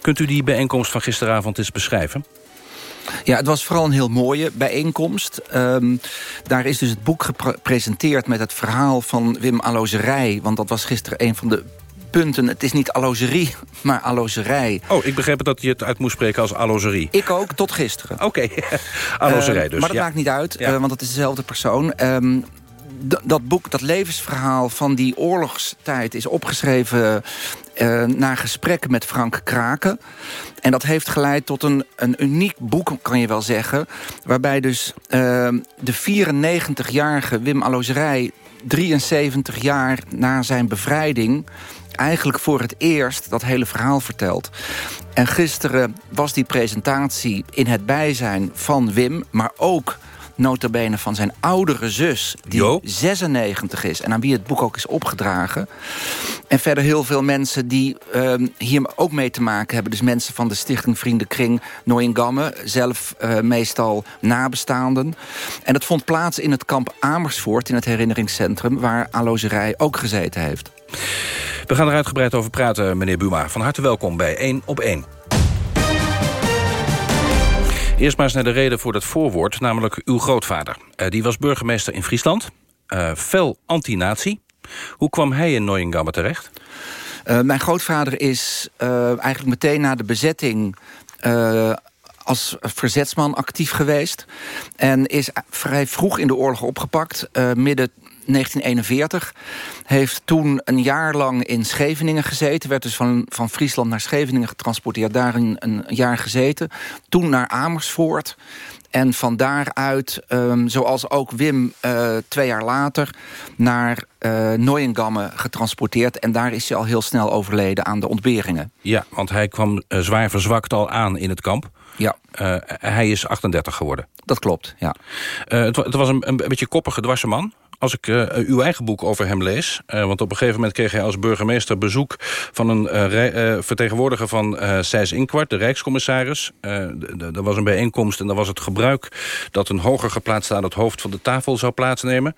Kunt u die bijeenkomst van gisteravond eens beschrijven? Ja, het was vooral een heel mooie bijeenkomst. Um, daar is dus het boek gepresenteerd met het verhaal van Wim Alozerij. Want dat was gisteren een van de punten. Het is niet allozerie, *laughs* maar allozerij. Oh, ik begreep dat je het uit moest spreken als allozerie. Ik ook, tot gisteren. Oké, *laughs* okay. allozerij uh, dus. Maar dat ja. maakt niet uit, ja. uh, want het is dezelfde persoon. Um, dat boek, dat levensverhaal van die oorlogstijd... is opgeschreven uh, na gesprekken met Frank Kraken. En dat heeft geleid tot een, een uniek boek, kan je wel zeggen... waarbij dus uh, de 94-jarige Wim Alozerij... 73 jaar na zijn bevrijding eigenlijk voor het eerst dat hele verhaal vertelt. En gisteren was die presentatie in het bijzijn van Wim... maar ook notabene van zijn oudere zus, die jo. 96 is... en aan wie het boek ook is opgedragen. En verder heel veel mensen die um, hier ook mee te maken hebben. Dus mensen van de Stichting Vriendenkring Nooiengamme... zelf uh, meestal nabestaanden. En dat vond plaats in het kamp Amersfoort... in het herinneringscentrum, waar Alozerij ook gezeten heeft. We gaan er uitgebreid over praten, meneer Buma. Van harte welkom bij 1 op 1. Eerst maar eens naar de reden voor dat voorwoord, namelijk uw grootvader. Uh, die was burgemeester in Friesland, uh, fel anti-nazi. Hoe kwam hij in Neuengamme terecht? Uh, mijn grootvader is eigenlijk meteen na de bezetting als verzetsman actief geweest. En is vrij vroeg in de oorlog opgepakt, midden 1941. Heeft toen een jaar lang in Scheveningen gezeten. Werd dus van, van Friesland naar Scheveningen getransporteerd. Daar een, een jaar gezeten. Toen naar Amersfoort. En van daaruit, um, zoals ook Wim uh, twee jaar later... naar uh, Neuengamme getransporteerd. En daar is hij al heel snel overleden aan de ontberingen. Ja, want hij kwam uh, zwaar verzwakt al aan in het kamp. Ja. hij is 38 geworden. Dat klopt, ja. Het, het, was een, een beetje koppige dwarse man als ik uh, uw eigen boek over hem lees... Uh, want op een gegeven moment kreeg hij als burgemeester bezoek... van een uh, vertegenwoordiger van uh, Sijs Inkwart, de Rijkscommissaris. Er was een bijeenkomst en dan was het gebruik... dat een hoger geplaatst aan het hoofd van de tafel zou plaatsnemen.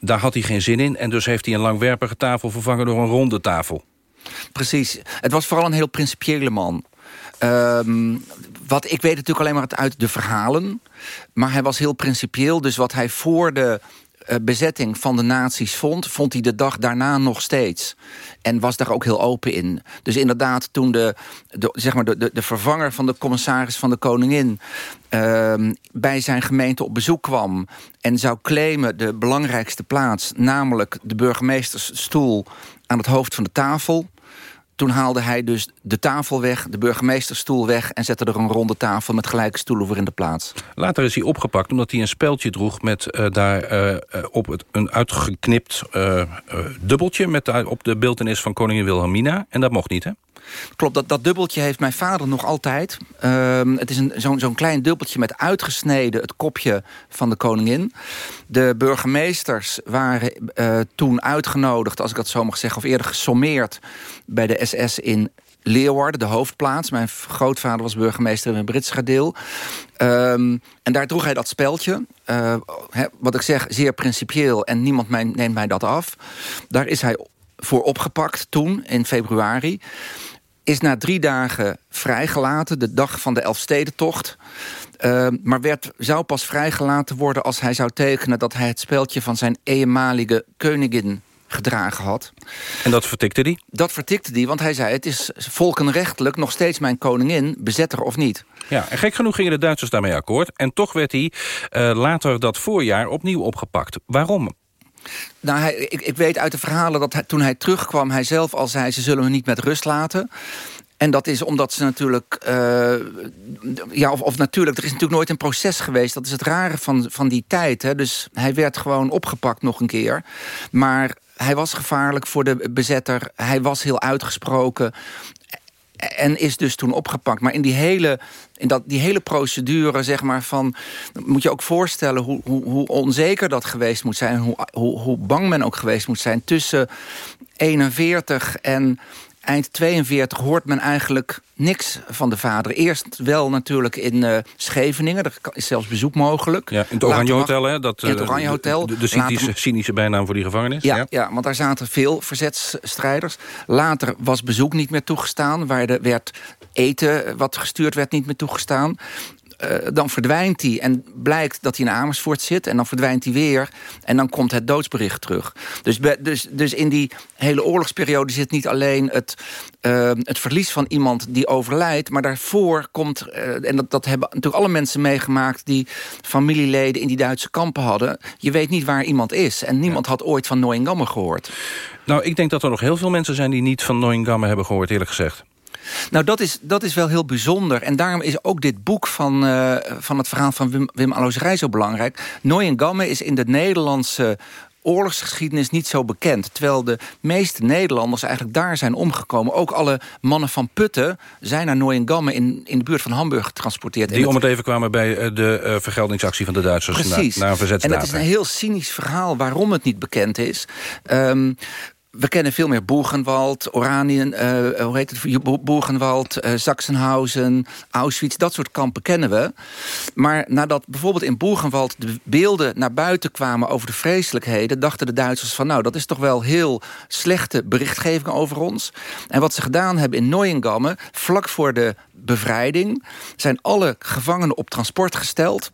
daar had hij geen zin in en dus heeft hij een langwerpige tafel... vervangen door een ronde tafel. Precies. Het was vooral een heel principiële man. Um, wat, ik weet natuurlijk alleen maar uit de verhalen. Maar hij was heel principieel. Dus wat hij voor de bezetting van de nazi's vond... vond hij de dag daarna nog steeds. En was daar ook heel open in. Dus inderdaad, toen de, zeg maar de, de, vervanger van de commissaris van de koningin... Uh, bij zijn gemeente op bezoek kwam... en zou claimen de belangrijkste plaats... namelijk de burgemeestersstoel aan het hoofd van de tafel toen haalde hij dus de tafel weg, de burgemeesterstoel weg... en zette er een ronde tafel met gelijke stoelen voor in de plaats. Later is hij opgepakt omdat hij een speldje droeg... met uh, daar uh, op het, een uitgeknipt dubbeltje... met op de beeldenis van koningin Wilhelmina. En dat mocht niet, hè? Klopt, dat, dat dubbeltje heeft mijn vader nog altijd. Uh, het is zo'n zo'n klein dubbeltje met uitgesneden het kopje van de koningin. De burgemeesters waren uh, toen uitgenodigd, als ik dat zo mag zeggen... of eerder gesommeerd bij de SS in Leeuwarden, de hoofdplaats. Mijn grootvader was burgemeester in het Britse deel. Um, en daar droeg hij dat speldje. Uh, wat ik zeg, zeer principieel en niemand neemt mij dat af. Daar is hij voor opgepakt toen, in februari is na drie dagen vrijgelaten, de dag van de Elfstedentocht. Uh, maar werd, zou pas vrijgelaten worden als hij zou tekenen... dat hij het speeltje van zijn eenmalige koningin gedragen had. En dat vertikte hij? Dat vertikte hij, want hij zei... het is volkenrechtelijk nog steeds mijn koningin, bezetter of niet. Ja, en gek genoeg gingen de Duitsers daarmee akkoord. En toch werd hij uh, later dat voorjaar opnieuw opgepakt. Waarom? Nou, ik, ik, weet uit de verhalen dat toen hij terugkwam... hij zelf al zei, ze zullen me niet met rust laten. En dat is omdat ze natuurlijk... Uh, ja, of, of, natuurlijk, er is natuurlijk nooit een proces geweest. Dat is het rare van, van die tijd. Hè. Dus hij werd gewoon opgepakt nog een keer. Maar hij was gevaarlijk voor de bezetter. Hij was heel uitgesproken. En is dus toen opgepakt. Maar in die hele, in dat, die hele procedure, zeg maar, van... moet je ook voorstellen hoe, hoe, hoe onzeker dat geweest moet zijn... Hoe, hoe, hoe bang men ook geweest moet zijn tussen 41 en eind 42 hoort men eigenlijk niks van de vader. Eerst wel natuurlijk in uh, Scheveningen. Er is zelfs bezoek mogelijk. Ja, in het Oranje Hotel, hè? Dat, in het eh, Oranje Hotel. De, de, cynische, cynische, bijnaam voor die gevangenis. Ja, ja, ja. want daar zaten veel verzetsstrijders. Later was bezoek niet meer toegestaan. Waar er werd eten wat gestuurd werd niet meer toegestaan. Uh, dan verdwijnt hij en blijkt dat hij in Amersfoort zit... en dan verdwijnt hij weer en dan komt het doodsbericht terug. Dus, dus, dus in die hele oorlogsperiode zit niet alleen het, uh, het verlies van iemand die overlijdt... maar daarvoor komt, uh, en dat, dat hebben natuurlijk alle mensen meegemaakt... die familieleden in die Duitse kampen hadden... je weet niet waar iemand is en niemand ja. had ooit van Neuengamme gehoord. Nou, ik denk dat er nog heel veel mensen zijn... die niet van Neuengamme hebben gehoord, eerlijk gezegd. Nou, dat is, dat is wel heel bijzonder. En daarom is ook dit boek van, uh, van het verhaal van Wim, Wim Alois zo belangrijk. Nooyengamme is in de Nederlandse oorlogsgeschiedenis niet zo bekend. Terwijl de meeste Nederlanders eigenlijk daar zijn omgekomen. Ook alle mannen van Putten zijn naar Nooyengamme in, in de buurt van Hamburg getransporteerd. Die om het even kwamen bij eh, de uh, vergeldingsactie van de Duitsers Precies. naar, naar een En het is een heel cynisch verhaal waarom het niet bekend is. Um, we kennen veel meer Boergenwald, Oranien, uh, hoe heet het? Boergenwald, uh, Sachsenhausen, Auschwitz. Dat soort kampen kennen we. Maar nadat bijvoorbeeld in Boergenwald de beelden naar buiten kwamen over de vreselijkheden... dachten de Duitsers van nou, dat is toch wel heel slechte berichtgeving over ons. En wat ze gedaan hebben in Neuengamme, vlak voor de bevrijding zijn alle gevangenen op transport gesteld.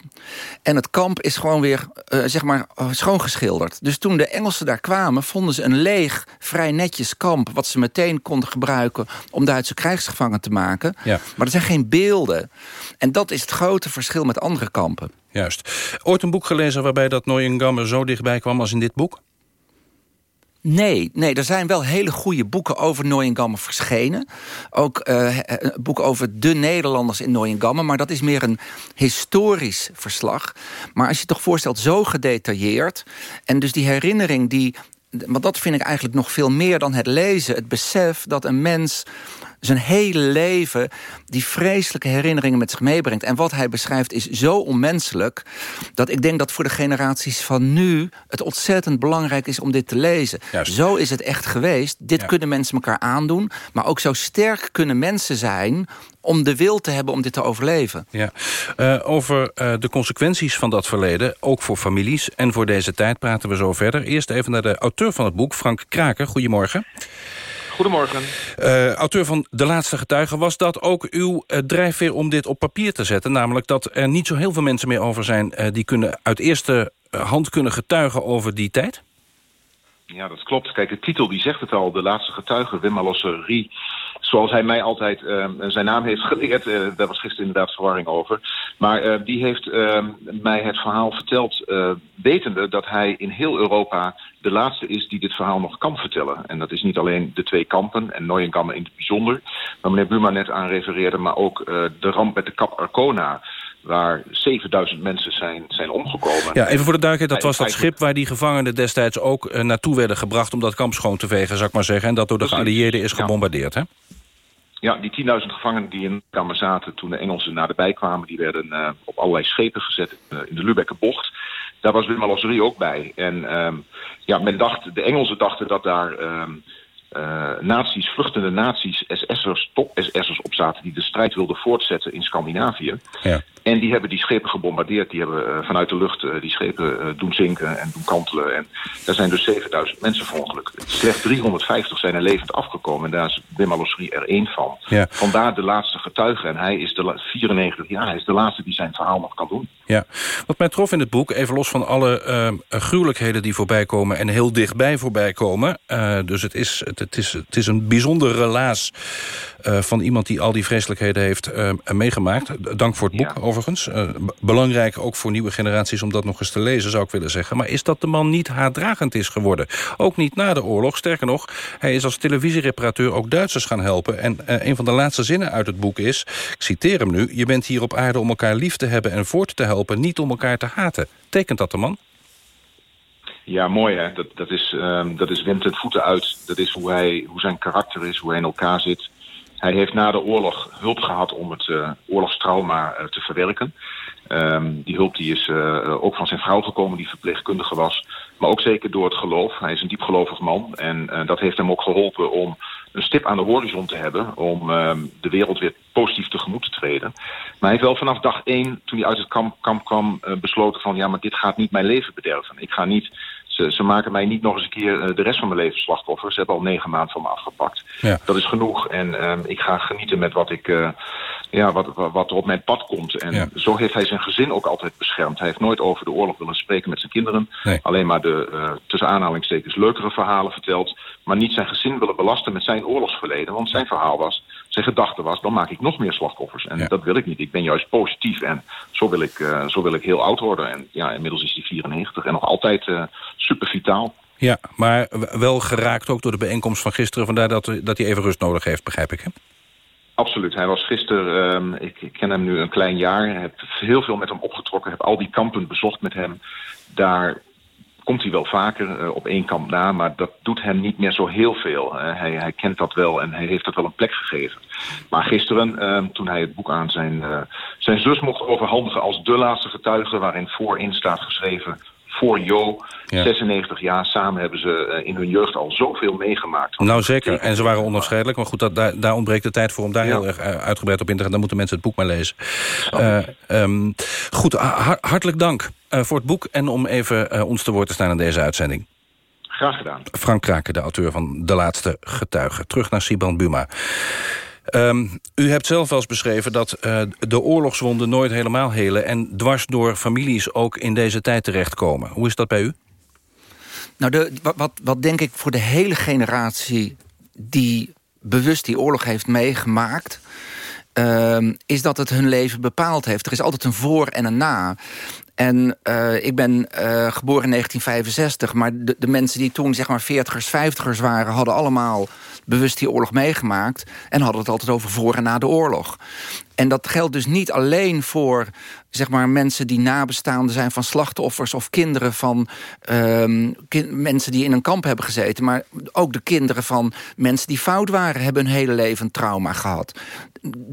En het kamp is gewoon weer uh, zeg maar, schoongeschilderd. Dus toen de Engelsen daar kwamen, vonden ze een leeg, vrij netjes kamp... wat ze meteen konden gebruiken om Duitse krijgsgevangen te maken. Ja. Maar er zijn geen beelden. En dat is het grote verschil met andere kampen. Juist. Ooit een boek gelezen waarbij dat Neuengamme zo dichtbij kwam als in dit boek? Nee, nee, er zijn wel hele goede boeken over Nooiengamme verschenen. Ook uh, een boek over de Nederlanders in Nooiengamme. Maar dat is meer een historisch verslag. Maar als je je toch voorstelt, zo gedetailleerd... en dus die herinnering die... Want dat vind ik eigenlijk nog veel meer dan het lezen. Het besef dat een mens zijn hele leven die vreselijke herinneringen met zich meebrengt. En wat hij beschrijft is zo onmenselijk... dat ik denk dat voor de generaties van nu... het ontzettend belangrijk is om dit te lezen. Zo is het echt geweest. Dit kunnen mensen elkaar aandoen. Maar ook zo sterk kunnen mensen zijn om de wil te hebben om dit te overleven. Ja. Uh, over uh, de consequenties van dat verleden, ook voor families en voor deze tijd, praten we zo verder. Eerst even naar de auteur van het boek, Frank Kraker. Goedemorgen. Goedemorgen. Uh, auteur van De Laatste Getuigen. Was dat ook uw uh, drijfveer om dit op papier te zetten? Namelijk dat er niet zo heel veel mensen meer over zijn... Uh, die kunnen uit eerste hand kunnen getuigen over die tijd? Ja, dat klopt. Kijk, de titel die zegt het al. De Laatste Getuigen, Wim Malosserie zoals hij mij altijd uh, zijn naam heeft geleerd. Uh, daar was gisteren inderdaad verwarring over. Maar uh, die heeft ehm, mij het verhaal verteld, wetende dat hij in heel Europa de laatste is die dit verhaal nog kan vertellen. En dat is niet alleen de twee kampen, en Nooienkammen in het bijzonder... waar meneer Buma net aan refereerde, maar ook de ramp met de kap Arcona waar 7000 mensen zijn, zijn omgekomen. Ja, even voor de duidelijkheid, dat was dat schip waar die gevangenen destijds ook uh, naartoe werden gebracht... om dat kamp schoon te vegen, zou ik maar zeggen. En dat door de geallieerden is gebombardeerd, hè? Ja, die 10.000 gevangenen die in de kamer zaten toen de Engelsen naderbij kwamen... die werden uh, op allerlei schepen gezet in de Lübecker bocht. Daar was Wim Alosserie ook bij. En um, ja, men dacht, de Engelsen dachten dat daar... Um, uh, nazi's, vluchtende nazi's, SS'ers, top-SS'ers op zaten... die de strijd wilden voortzetten in Scandinavië. Ja. En die hebben die schepen gebombardeerd. Die hebben uh, vanuit de lucht uh, die schepen uh, doen zinken en doen kantelen. En daar zijn dus 7000 mensen verongelukt. Slechts 350 zijn er levend afgekomen. En daar is Wim er één van. Ja. Vandaar de laatste getuige. En hij is de 94 jaar. Hij is de laatste die zijn verhaal nog kan doen. Ja. Wat mij trof in het boek, even los van alle uh, gruwelijkheden die voorbij komen... en heel dichtbij voorbij komen. Uh, dus het is, het, is, het is een bijzonder relaas uh, van iemand die al die vreselijkheden heeft meegemaakt. Dank voor het boek, ja. Overigens. Uh, belangrijk ook voor nieuwe generaties om dat nog eens te lezen, zou ik willen zeggen. Maar is dat de man niet haatdragend is geworden? Ook niet na de oorlog. Sterker nog, hij is als televisiereparateur ook Duitsers gaan helpen. En een van de laatste zinnen uit het boek is, ik citeer hem nu... je bent hier op aarde om elkaar lief te hebben en voort te helpen... niet om elkaar te haten. Tekent dat de man? Ja, mooi hè. Dat, dat, is, um, dat is Wim ten voeten uit. Dat is hoe, hij, hoe zijn karakter is, hoe hij in elkaar zit. Hij heeft na de oorlog hulp gehad om het uh, oorlogstrauma uh, te verwerken. Um, die hulp die is uh, ook van zijn vrouw gekomen, die verpleegkundige was. Maar ook zeker door het geloof. Hij is een diepgelovig man. En dat heeft hem ook geholpen om een stip aan de horizon te hebben... om um, de wereld weer positief tegemoet te treden. Maar hij heeft wel vanaf dag één, toen hij uit het kamp, kamp kwam... besloten van, ja, maar dit gaat niet mijn leven bederven. Ik ga niet ze, ze, maken mij niet nog eens een keer de rest van mijn leven slachtoffer. Ze hebben al negen maanden van me afgepakt. Ja. Dat is genoeg. En um, ik ga genieten met wat, ik, uh, ja, wat, wat er op mijn pad komt. En ja. zo heeft hij zijn gezin ook altijd beschermd. Hij heeft nooit over de oorlog willen spreken met zijn kinderen. Nee. Alleen maar de, uh, tussen aanhalingstekens, leukere verhalen verteld. Maar niet zijn gezin willen belasten met zijn oorlogsverleden. Want zijn verhaal was, zijn gedachte was, dan maak ik nog meer slachtoffers. En ja. dat wil ik niet. Ik ben juist positief. En zo wil ik, uh, zo wil ik heel oud worden. En ja, inmiddels is hij 94 en nog altijd uh, super vitaal. Ja, maar wel geraakt ook door de bijeenkomst van gisteren. Vandaar dat, dat hij even rust nodig heeft, begrijp ik. Hè? Absoluut. Hij was gisteren, um, ik, ik, ken hem nu een klein jaar. Heb heel veel met hem opgetrokken. heb al die kampen bezocht met hem. Daar komt hij wel vaker uh, op één kamp na, maar dat doet hem niet meer zo heel veel. Hij, hij, kent dat wel en hij heeft dat wel een plek gegeven. Maar gisteren, uh, toen hij het boek aan zijn, zijn zus mocht overhandigen als de laatste getuige, waarin voorin staat geschreven voor Jo, ja. 96 jaar. Samen hebben ze uh, in hun jeugd al zoveel meegemaakt. Nou zeker, en ze waren onafscheidelijk. Maar goed, dat, daar, daar ontbreekt de tijd voor om daar ja. heel erg uitgebreid op in te gaan. Dan moeten mensen het boek maar lezen. Uh, um, goed, ha hartelijk dank voor het boek... en om even ons te woord te staan in deze uitzending. Graag gedaan. Frank Kraken, de auteur van De Laatste Getuige. Terug naar Sibrand Buma. Ehm, u hebt zelf wel eens beschreven dat uh, de oorlogswonden nooit helemaal helen... en dwars door families ook in deze tijd terechtkomen. Hoe is dat bij u? Nou, de, wat, wat denk ik voor de hele generatie die bewust die oorlog heeft meegemaakt... Uh, is dat het hun leven bepaald heeft. Er is altijd een voor en een na. En uh, ik ben uh, geboren in 1965, maar de, de, mensen die toen zeg maar 40ers, 50ers waren... hadden allemaal bewust die oorlog meegemaakt... en hadden het altijd over voor en na de oorlog. En dat geldt dus niet alleen voor zeg maar, mensen die nabestaanden zijn van slachtoffers... of kinderen van um, mensen die in een kamp hebben gezeten... maar ook de kinderen van mensen die fout waren... hebben hun hele leven trauma gehad.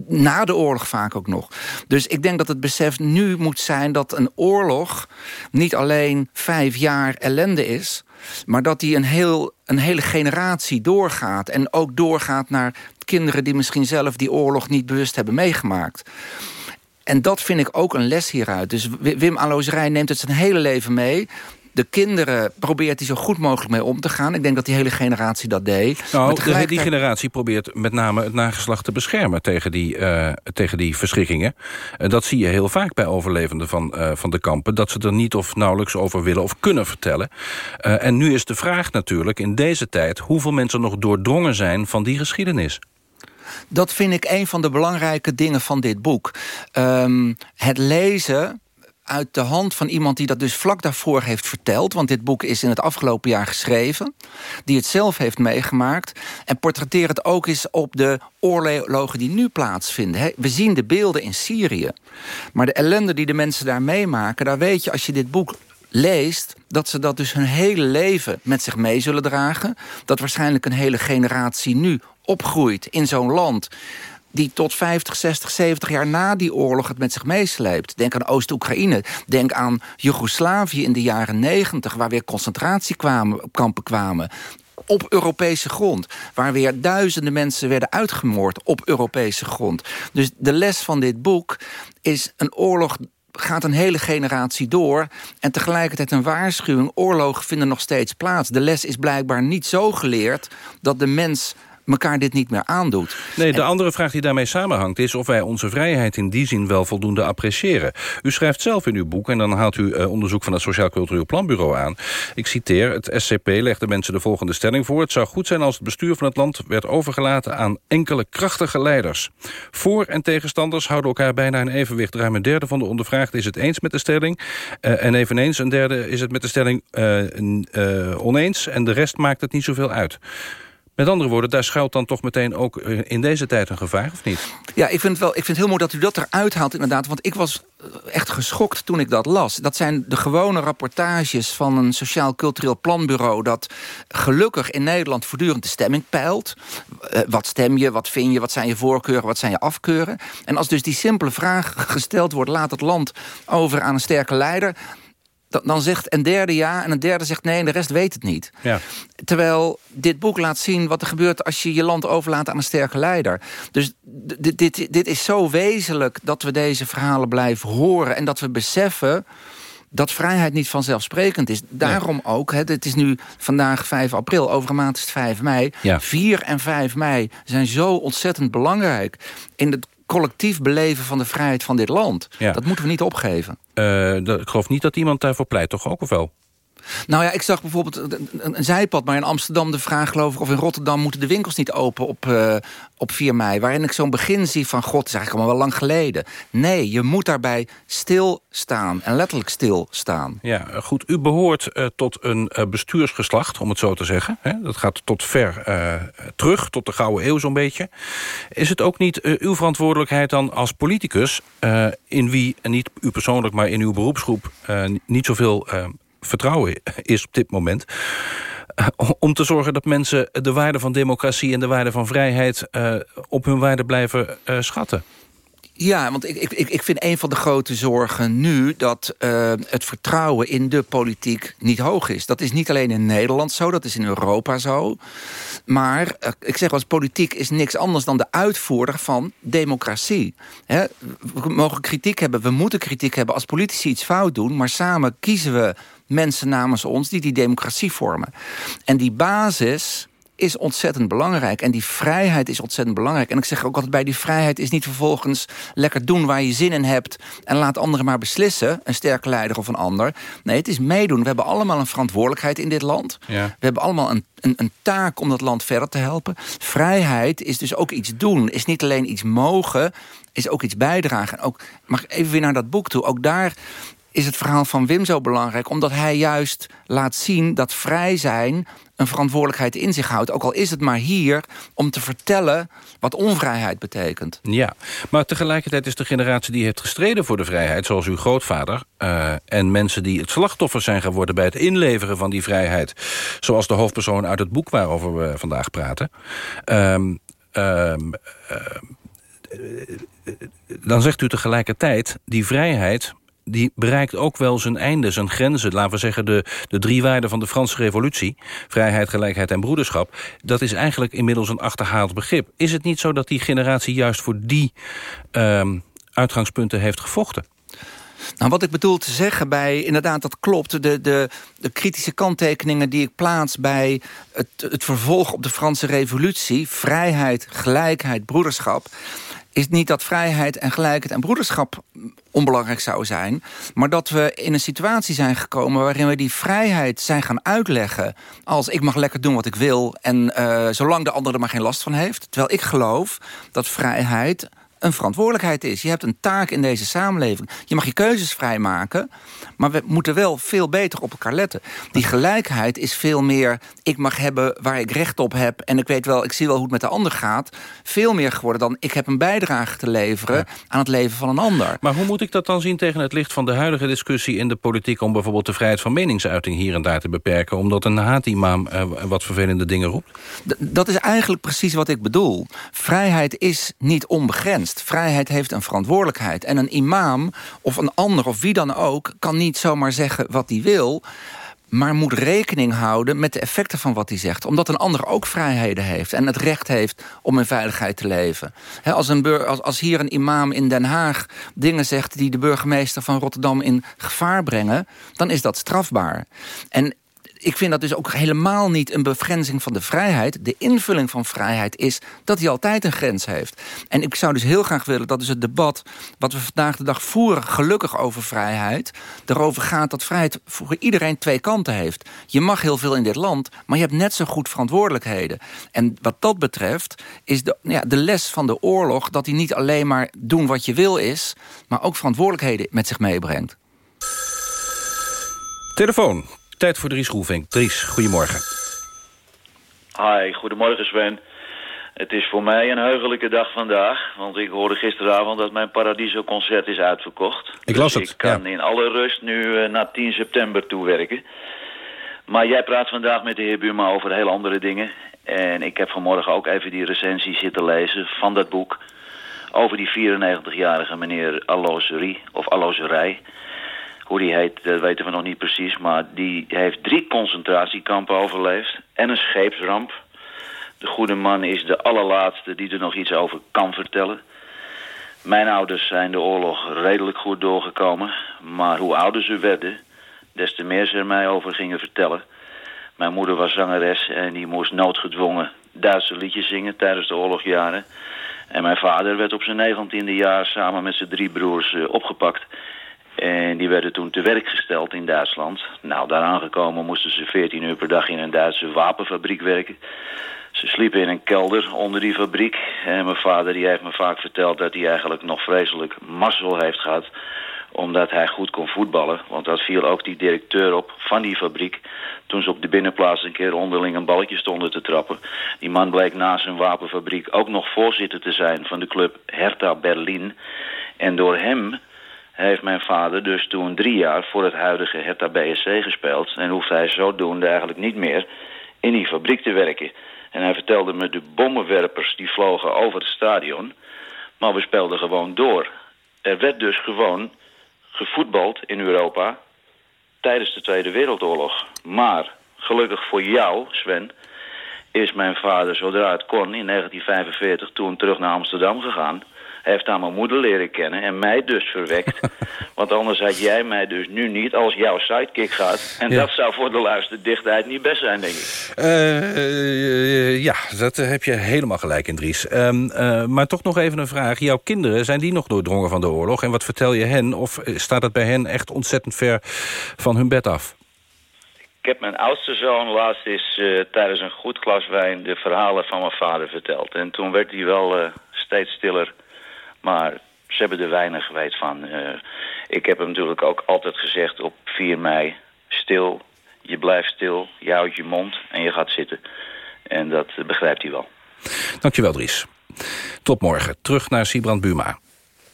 Na de oorlog vaak ook nog. Dus ik denk dat het besef nu moet zijn dat een oorlog... niet alleen vijf jaar ellende is... maar dat die een, heel, een hele generatie doorgaat. En ook doorgaat naar kinderen die misschien zelf die oorlog niet bewust hebben meegemaakt. En dat vind ik ook een les hieruit. Dus Wim Aloosrij neemt het zijn hele leven mee de kinderen probeert hij zo goed mogelijk mee om te gaan. Ik denk dat die hele generatie dat deed. Nou, tegelijkertijd... die generatie probeert met name het nageslacht te beschermen... tegen die, uh, tegen die verschrikkingen. Uh, dat zie je heel vaak bij overlevenden van, uh, van de kampen... dat ze er niet of nauwelijks over willen of kunnen vertellen. en nu is de vraag natuurlijk in deze tijd... hoeveel mensen nog doordrongen zijn van die geschiedenis. Dat vind ik een van de belangrijke dingen van dit boek. Um, het lezen uit de hand van iemand die dat dus vlak daarvoor heeft verteld... want dit boek is in het afgelopen jaar geschreven... die het zelf heeft meegemaakt... en portretteer het ook eens op de oorlogen die nu plaatsvinden. We zien de beelden in Syrië. Maar de ellende die de mensen daar meemaken... daar weet je als je dit boek leest dat ze dat dus hun hele leven met zich mee zullen dragen. Dat waarschijnlijk een hele generatie nu opgroeit in zo'n land die tot 50, 60, 70 jaar na die oorlog het met zich meesleept. Denk aan Oost-Oekraïne. Denk aan Joegoslavië in de jaren 90... waar weer concentratiekampen kwamen op Europese grond. Waar weer duizenden mensen werden uitgemoord op Europese grond. Dus de les van dit boek is een oorlog gaat een hele generatie door. En tegelijkertijd een waarschuwing. Oorlogen vinden nog steeds plaats. De les is blijkbaar niet zo geleerd dat de mens elkaar dit niet meer aandoet. Nee, de andere vraag die daarmee samenhangt is... of wij onze vrijheid in die zin wel voldoende appreciëren. U schrijft zelf in uw boek, en dan haalt u uh, onderzoek... van het Sociaal Cultureel Planbureau aan. Ik citeer, het SCP legt de mensen de volgende stelling voor... het zou goed zijn als het bestuur van het land werd overgelaten... aan enkele krachtige leiders. Voor- en tegenstanders houden elkaar bijna in evenwicht. Ruim een derde van de ondervraagden is het eens met de stelling... Uh, en eveneens een derde is het met de stelling uh, oneens... en de rest maakt het niet zoveel uit. Met andere woorden, daar schuilt dan toch meteen ook eh, in deze tijd een gevaar, of niet? Ja, ik vind, het wel, ik vind het heel mooi dat u dat eruit haalt inderdaad. Want ik was eh, echt geschokt toen ik dat las. Dat zijn de gewone rapportages van een sociaal-cultureel planbureau... dat gelukkig in Nederland voortdurend de stemming peilt. Uh, wat stem je, wat vind je, wat zijn je voorkeuren, wat zijn je afkeuren. En als dus die simpele vraag gesteld wordt... laat het land over aan een sterke leider dan zegt een derde ja en een derde zegt nee... en de rest weet het niet. Ja. Terwijl dit boek laat zien wat er gebeurt... als je je land overlaat aan een sterke leider. Dus dit, dit, dit is zo wezenlijk dat we deze verhalen blijven horen... en dat we beseffen dat vrijheid niet vanzelfsprekend is. Daarom ook, het is nu vandaag 5 april, over een maand is het 5 mei. Ja. 4 en 5 mei zijn zo ontzettend belangrijk... in het collectief beleven van de vrijheid van dit land. Dat moeten we niet opgeven. Uh, ik geloof niet dat iemand daarvoor pleit, toch ook of wel? Nou ja, ik zag bijvoorbeeld een, zijpad, maar in Amsterdam de vraag geloof ik... of in Rotterdam moeten de winkels niet open op, uh, op 4 mei. Waarin ik zo'n begin zie van, god, het is eigenlijk allemaal wel lang geleden. Nee, je moet daarbij stilstaan en letterlijk stilstaan. Ja, goed. U behoort uh, tot een uh, bestuursgeslacht, om het zo te zeggen. Hè? Dat gaat tot ver terug, tot de Gouden Eeuw zo'n beetje. Is het ook niet uw verantwoordelijkheid dan als politicus... in wie, en niet u persoonlijk, maar in uw beroepsgroep... niet zoveel vertrouwen is op dit moment eh, om te zorgen dat mensen de waarde van democratie... en de waarde van vrijheid uh, op hun waarde blijven uh, schatten. Ja, want ik, ik, ik vind een van de grote zorgen nu... dat uh, het vertrouwen in de politiek niet hoog is. Dat is niet alleen in Nederland zo, dat is in Europa zo. Maar uh, ik zeg als politiek is niks anders dan de uitvoerder van democratie. We mogen kritiek hebben, we moeten kritiek hebben... als politici iets fout doen, maar samen kiezen we mensen namens ons... die die democratie vormen. En die basis is ontzettend belangrijk. En die vrijheid is ontzettend belangrijk. En ik zeg ook altijd bij, die vrijheid is niet vervolgens lekker doen waar je zin in hebt... en laat anderen maar beslissen, een sterke leider of een ander. Nee, het is meedoen. We hebben allemaal een verantwoordelijkheid in dit land. Ja. We hebben allemaal een, een, een taak om dat land verder te helpen. Vrijheid is dus ook iets doen. Is niet alleen iets mogen, is ook iets bijdragen. En ook, mag ik even weer naar dat boek toe. Ook daar is het verhaal van Wim zo belangrijk... omdat hij juist laat zien dat vrij zijn een verantwoordelijkheid in zich houdt. Ook al is het maar hier om te vertellen wat onvrijheid betekent. Ja, maar tegelijkertijd is de generatie die heeft gestreden voor de vrijheid... zoals uw grootvader uh, en mensen die het slachtoffer zijn geworden... bij het inleveren van die vrijheid. Zoals de hoofdpersoon uit het boek waarover we vandaag praten. Um, um, uh, dan zegt u tegelijkertijd, die vrijheid die bereikt ook wel zijn einde, zijn grenzen. Laten we zeggen de, de drie waarden van de Franse revolutie... vrijheid, gelijkheid en broederschap... dat is eigenlijk inmiddels een achterhaald begrip. Is het niet zo dat die generatie juist voor die um, uitgangspunten heeft gevochten? Nou, wat ik bedoel te zeggen bij, inderdaad, dat klopt. De, de, de kritische kanttekeningen die ik plaats bij het, het vervolg op de Franse revolutie... vrijheid, gelijkheid, broederschap is niet dat vrijheid en gelijkheid en broederschap onbelangrijk zou zijn... maar dat we in een situatie zijn gekomen waarin we die vrijheid zijn gaan uitleggen... als ik mag lekker doen wat ik wil en uh, zolang de ander er maar geen last van heeft. Terwijl ik geloof dat vrijheid een verantwoordelijkheid is. Je hebt een taak in deze samenleving. Je mag je keuzes vrijmaken, maar we moeten wel veel beter op elkaar letten. Die gelijkheid is veel meer, ik mag hebben waar ik recht op heb... en ik weet wel, ik zie wel hoe het met de ander gaat... veel meer geworden dan ik heb een bijdrage te leveren... aan het leven van een ander. Maar hoe moet ik dat dan zien tegen het licht van de huidige discussie in de politiek... om bijvoorbeeld de vrijheid van meningsuiting hier en daar te beperken... omdat een haatimam uh, wat vervelende dingen roept? D dat is eigenlijk precies wat ik bedoel. Vrijheid is niet onbegrensd. Vrijheid heeft een verantwoordelijkheid. En een imam of een ander of wie dan ook... kan niet zomaar zeggen wat hij wil maar moet rekening houden met de effecten van wat hij zegt. Omdat een ander ook vrijheden heeft en het recht heeft om in veiligheid te leven. als, een als, als hier een imam in Den Haag dingen zegt... die de burgemeester van Rotterdam in gevaar brengen... dan is dat strafbaar. En ik vind dat dus ook helemaal niet een begrenzing van de vrijheid. De invulling van vrijheid is dat hij altijd een grens heeft. En ik zou dus heel graag willen dat dus het debat... wat we vandaag de dag voeren, gelukkig over vrijheid... erover gaat dat vrijheid voor iedereen twee kanten heeft. Je mag heel veel in dit land, maar je hebt net zo goed verantwoordelijkheden. En wat dat betreft is de, ja, de les van de oorlog... dat hij niet alleen maar doen wat je wil is... maar ook verantwoordelijkheden met zich meebrengt. Telefoon. Tijd voor Dries Roelvink. Dries, goedemorgen. Hi, goedemorgen Sven. Het is voor mij een heugelijke dag vandaag. Want ik hoorde gisteravond dat mijn Paradiso-concert is uitverkocht. Ik las dus het, ik kan in alle rust nu uh, naar 10 september toewerken. Maar jij praat vandaag met de heer Buma over heel andere dingen. En ik heb vanmorgen ook even die recensie zitten lezen van dat boek... over die 94-jarige meneer Allozerie, of Allozerij... Hoe die heet, dat weten we nog niet precies. Maar die heeft drie concentratiekampen overleefd. En een scheepsramp. De goede man is de allerlaatste die er nog iets over kan vertellen. Mijn ouders zijn de oorlog redelijk goed doorgekomen. Maar hoe ouder ze werden, des te meer ze er mij over gingen vertellen. Mijn moeder was zangeres en die moest noodgedwongen Duitse liedjes zingen tijdens de oorlogjaren. En mijn vader werd op zijn negentiende jaar samen met zijn drie broers uh, opgepakt. En die werden toen te werk gesteld in Duitsland. Nou, daar aangekomen moesten ze 14 uur per dag in een Duitse wapenfabriek werken. Ze sliepen in een kelder onder die fabriek. En mijn vader die heeft me vaak verteld dat hij eigenlijk nog vreselijk mazzel heeft gehad. Omdat hij goed kon voetballen. Want dat viel ook die directeur op van die fabriek. Toen ze op de binnenplaats een keer onderling een balletje stonden te trappen. Die man bleek na zijn wapenfabriek ook nog voorzitter te zijn van de club Hertha Berlin. En door hem heeft mijn vader dus toen drie jaar voor het huidige Hertha BSC gespeeld... en hoeft hij zodoende eigenlijk niet meer in die fabriek te werken. En hij vertelde me de bommenwerpers die vlogen over het stadion... maar we speelden gewoon door. Er werd dus gewoon gevoetbald in Europa tijdens de Tweede Wereldoorlog. Maar gelukkig voor jou, Sven, is mijn vader zodra het kon in 1945 toen terug naar Amsterdam gegaan heeft aan mijn moeder leren kennen en mij dus verwekt. *laughs* Want anders had jij mij dus nu niet als jouw sidekick gehad. En Ja. dat zou voor de luisterdichtheid niet best zijn, denk ik. Eh, eh, ja, dat eh, heb je helemaal gelijk in, Dries. Ehm, eh, maar toch nog even een vraag. Jouw kinderen, zijn die nog doordrongen van de oorlog? En wat vertel je hen? Of staat het bij hen echt ontzettend ver van hun bed af? Ik heb mijn oudste zoon laatst eens tijdens een goed glas wijn de verhalen van mijn vader verteld. En toen werd hij wel steeds stiller. Maar ze hebben er weinig weet van. Eh, ik heb hem natuurlijk ook altijd gezegd op 4 mei... stil, je blijft stil, je houdt je mond en je gaat zitten. En dat begrijpt hij wel. Dankjewel, Dries. Tot morgen. Terug naar Sibrand Buma.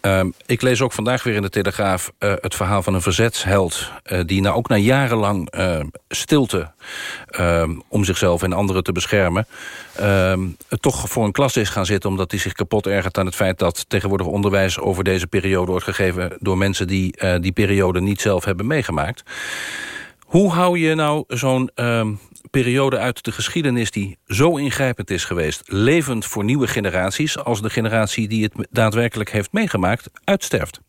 Ehm, ik lees ook vandaag weer in de Telegraaf eh, het verhaal van een verzetsheld... eh, die nou ook na jarenlang eh, stilte ehm, om zichzelf en anderen te beschermen... ehm, toch voor een klas is gaan zitten... omdat hij zich kapot ergert aan het feit dat tegenwoordig onderwijs... over deze periode wordt gegeven door mensen die die periode niet zelf hebben meegemaakt. Hoe hou je nou zo'n periode uit de geschiedenis... die zo ingrijpend is geweest, levend voor nieuwe generaties... als de generatie die het daadwerkelijk heeft meegemaakt, uitsterft?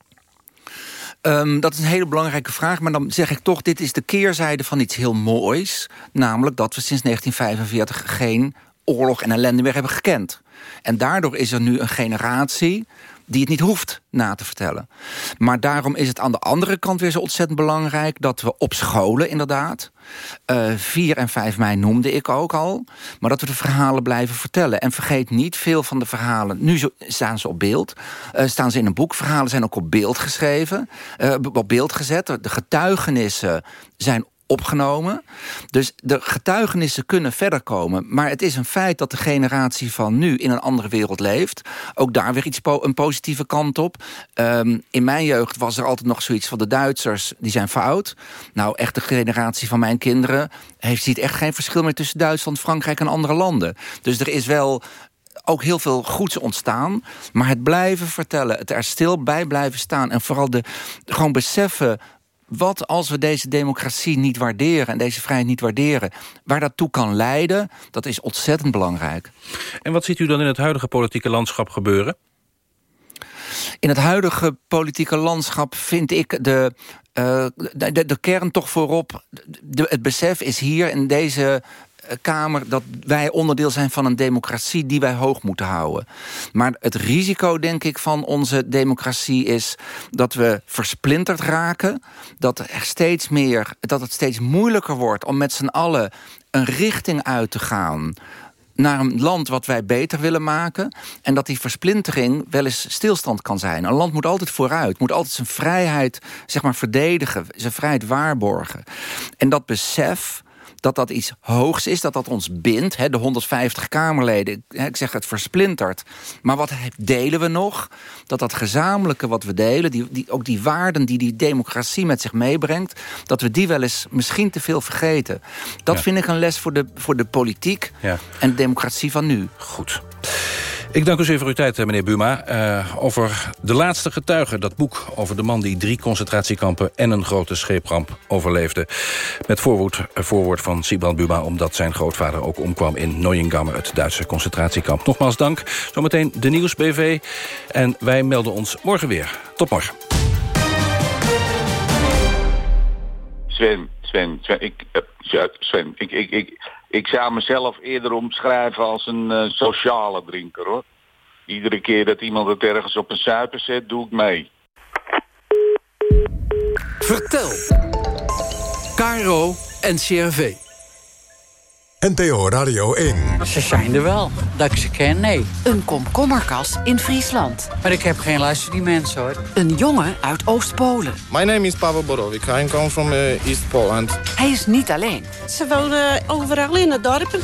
Ehm, dat is een hele belangrijke vraag, maar dan zeg ik toch... dit is de keerzijde van iets heel moois. Namelijk dat we sinds 1945 geen oorlog en ellende meer hebben gekend. En daardoor is er nu een generatie die het niet hoeft na te vertellen. Maar daarom is het aan de andere kant weer zo ontzettend belangrijk... dat we op scholen inderdaad... eh 4 en 5 mei noemde ik ook al... maar dat we de verhalen blijven vertellen. En vergeet niet, veel van de verhalen... nu zo- staan ze op beeld, eh, staan ze in een boek. Verhalen zijn ook op beeld geschreven, eh, op beeld gezet. De getuigenissen zijn opgenomen. Dus de getuigenissen kunnen verder komen. Maar het is een feit dat de generatie van nu in een andere wereld leeft. Ook daar weer iets een positieve kant op. Ehm, in mijn jeugd was er altijd nog zoiets van de Duitsers, die zijn fout. Nou, echt de generatie van mijn kinderen heeft, ziet echt geen verschil meer tussen Duitsland, Frankrijk en andere landen. Dus er is wel ook heel veel goeds ontstaan. Maar het blijven vertellen, het er stil bij blijven staan... en vooral de, gewoon beseffen wat als we deze democratie niet waarderen... en deze vrijheid niet waarderen, waar dat toe kan leiden... dat is ontzettend belangrijk. En wat ziet u dan in het huidige politieke landschap gebeuren? In het huidige politieke landschap vind ik de, eh, de, de, kern toch voorop. De, het besef is hier in deze Kamer dat wij onderdeel zijn van een democratie die wij hoog moeten houden. Maar het risico, denk ik, van onze democratie is dat we versplinterd raken. Dat, er steeds meer, dat het steeds moeilijker wordt om met z'n allen een richting uit te gaan naar een land wat wij beter willen maken... en dat die versplintering wel eens stilstand kan zijn. Een land moet altijd vooruit, moet altijd zijn vrijheid zeg maar, verdedigen... zijn vrijheid waarborgen. En dat besef dat dat iets hoogs is, dat dat ons bindt. Hè, de 150 Kamerleden, hè, ik zeg het versplinterd. Maar wat delen we nog? Dat dat gezamenlijke wat we delen, die, die, ook die waarden die die democratie met zich meebrengt... dat we die wel eens misschien te veel vergeten. Dat Ja. vind ik een les voor de, voor de politiek Ja. en de democratie van nu. Goed. Ik dank u zeer voor uw tijd, eh, meneer Buma. Eh, over De Laatste Getuige, dat boek over de man... die drie concentratiekampen en een grote scheepramp overleefde. Met voorwoord, eh, voorwoord van Sibrand Buma... omdat zijn grootvader ook omkwam in Neuengamme... het Duitse concentratiekamp. Nogmaals dank. Zometeen de Nieuws BV. En wij melden ons morgen weer. Tot morgen. Sven, Sven, Sven, ik, ja, Sven, ik, ik, ik, ik zou mezelf eerder omschrijven als een eh, sociale drinker, hoor. Iedere keer dat iemand het ergens op een suiper zet, doe ik mee. Vertel. Caro en CRV. NPO Radio 1. Ze zijn er wel. Dat ik ze ken, nee. Een komkommerkas in Friesland. Maar ik heb geen luister die mensen, hoor. Een jongen uit Oost-Polen. My name is Pavel Borovic. I come from uh, East Poland. Hij is niet alleen. Ze wonen overal in het dorpen.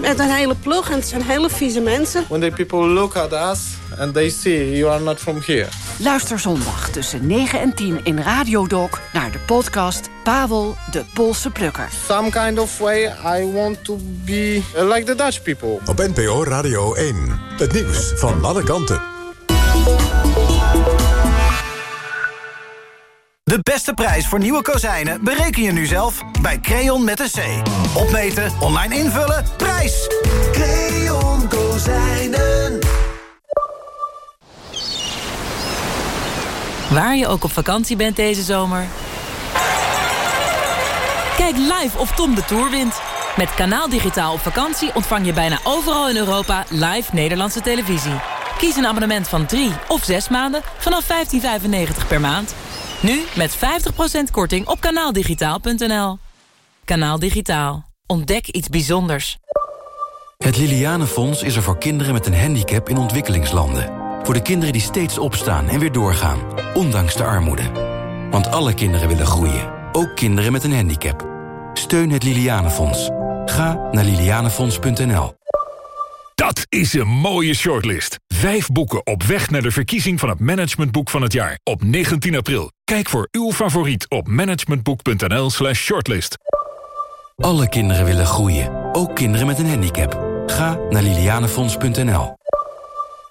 Met een hele ploeg en het zijn hele vieze mensen. When the people look at us and they see you are not from here. Luister zondag tussen 9 en 10 in Radiodoc naar de podcast Pavel de Poolse Plukker. Some kind of way I want to be uh, like the Dutch people. Op NPO Radio 1. Het nieuws van alle kanten. De beste prijs voor nieuwe kozijnen bereken je nu zelf bij Creon met een C. Opmeten, online invullen, prijs! Creon Kozijnen. Waar je ook op vakantie bent deze zomer. Kijk live of Tom de Tour wint. Met Kanaal Digitaal op vakantie ontvang je bijna overal in Europa live Nederlandse televisie. Kies een abonnement van 3 of 6 maanden vanaf 15,95 per maand. Nu met 50% korting op kanaaldigitaal.nl. Kanaal Digitaal. Ontdek iets bijzonders. Het Lilianenfonds is er voor kinderen met een handicap in ontwikkelingslanden. Voor de kinderen die steeds opstaan en weer doorgaan, ondanks de armoede. Want alle kinderen willen groeien, ook kinderen met een handicap. Steun het Lilianenfonds. Ga naar lilianenfonds.nl. Dat is een mooie shortlist. Vijf boeken op weg naar de verkiezing van het managementboek van het jaar. Op 19 april. Kijk voor uw favoriet op managementboek.nl slash shortlist. Alle kinderen willen groeien, ook kinderen met een handicap. Ga naar lilianenfonds.nl.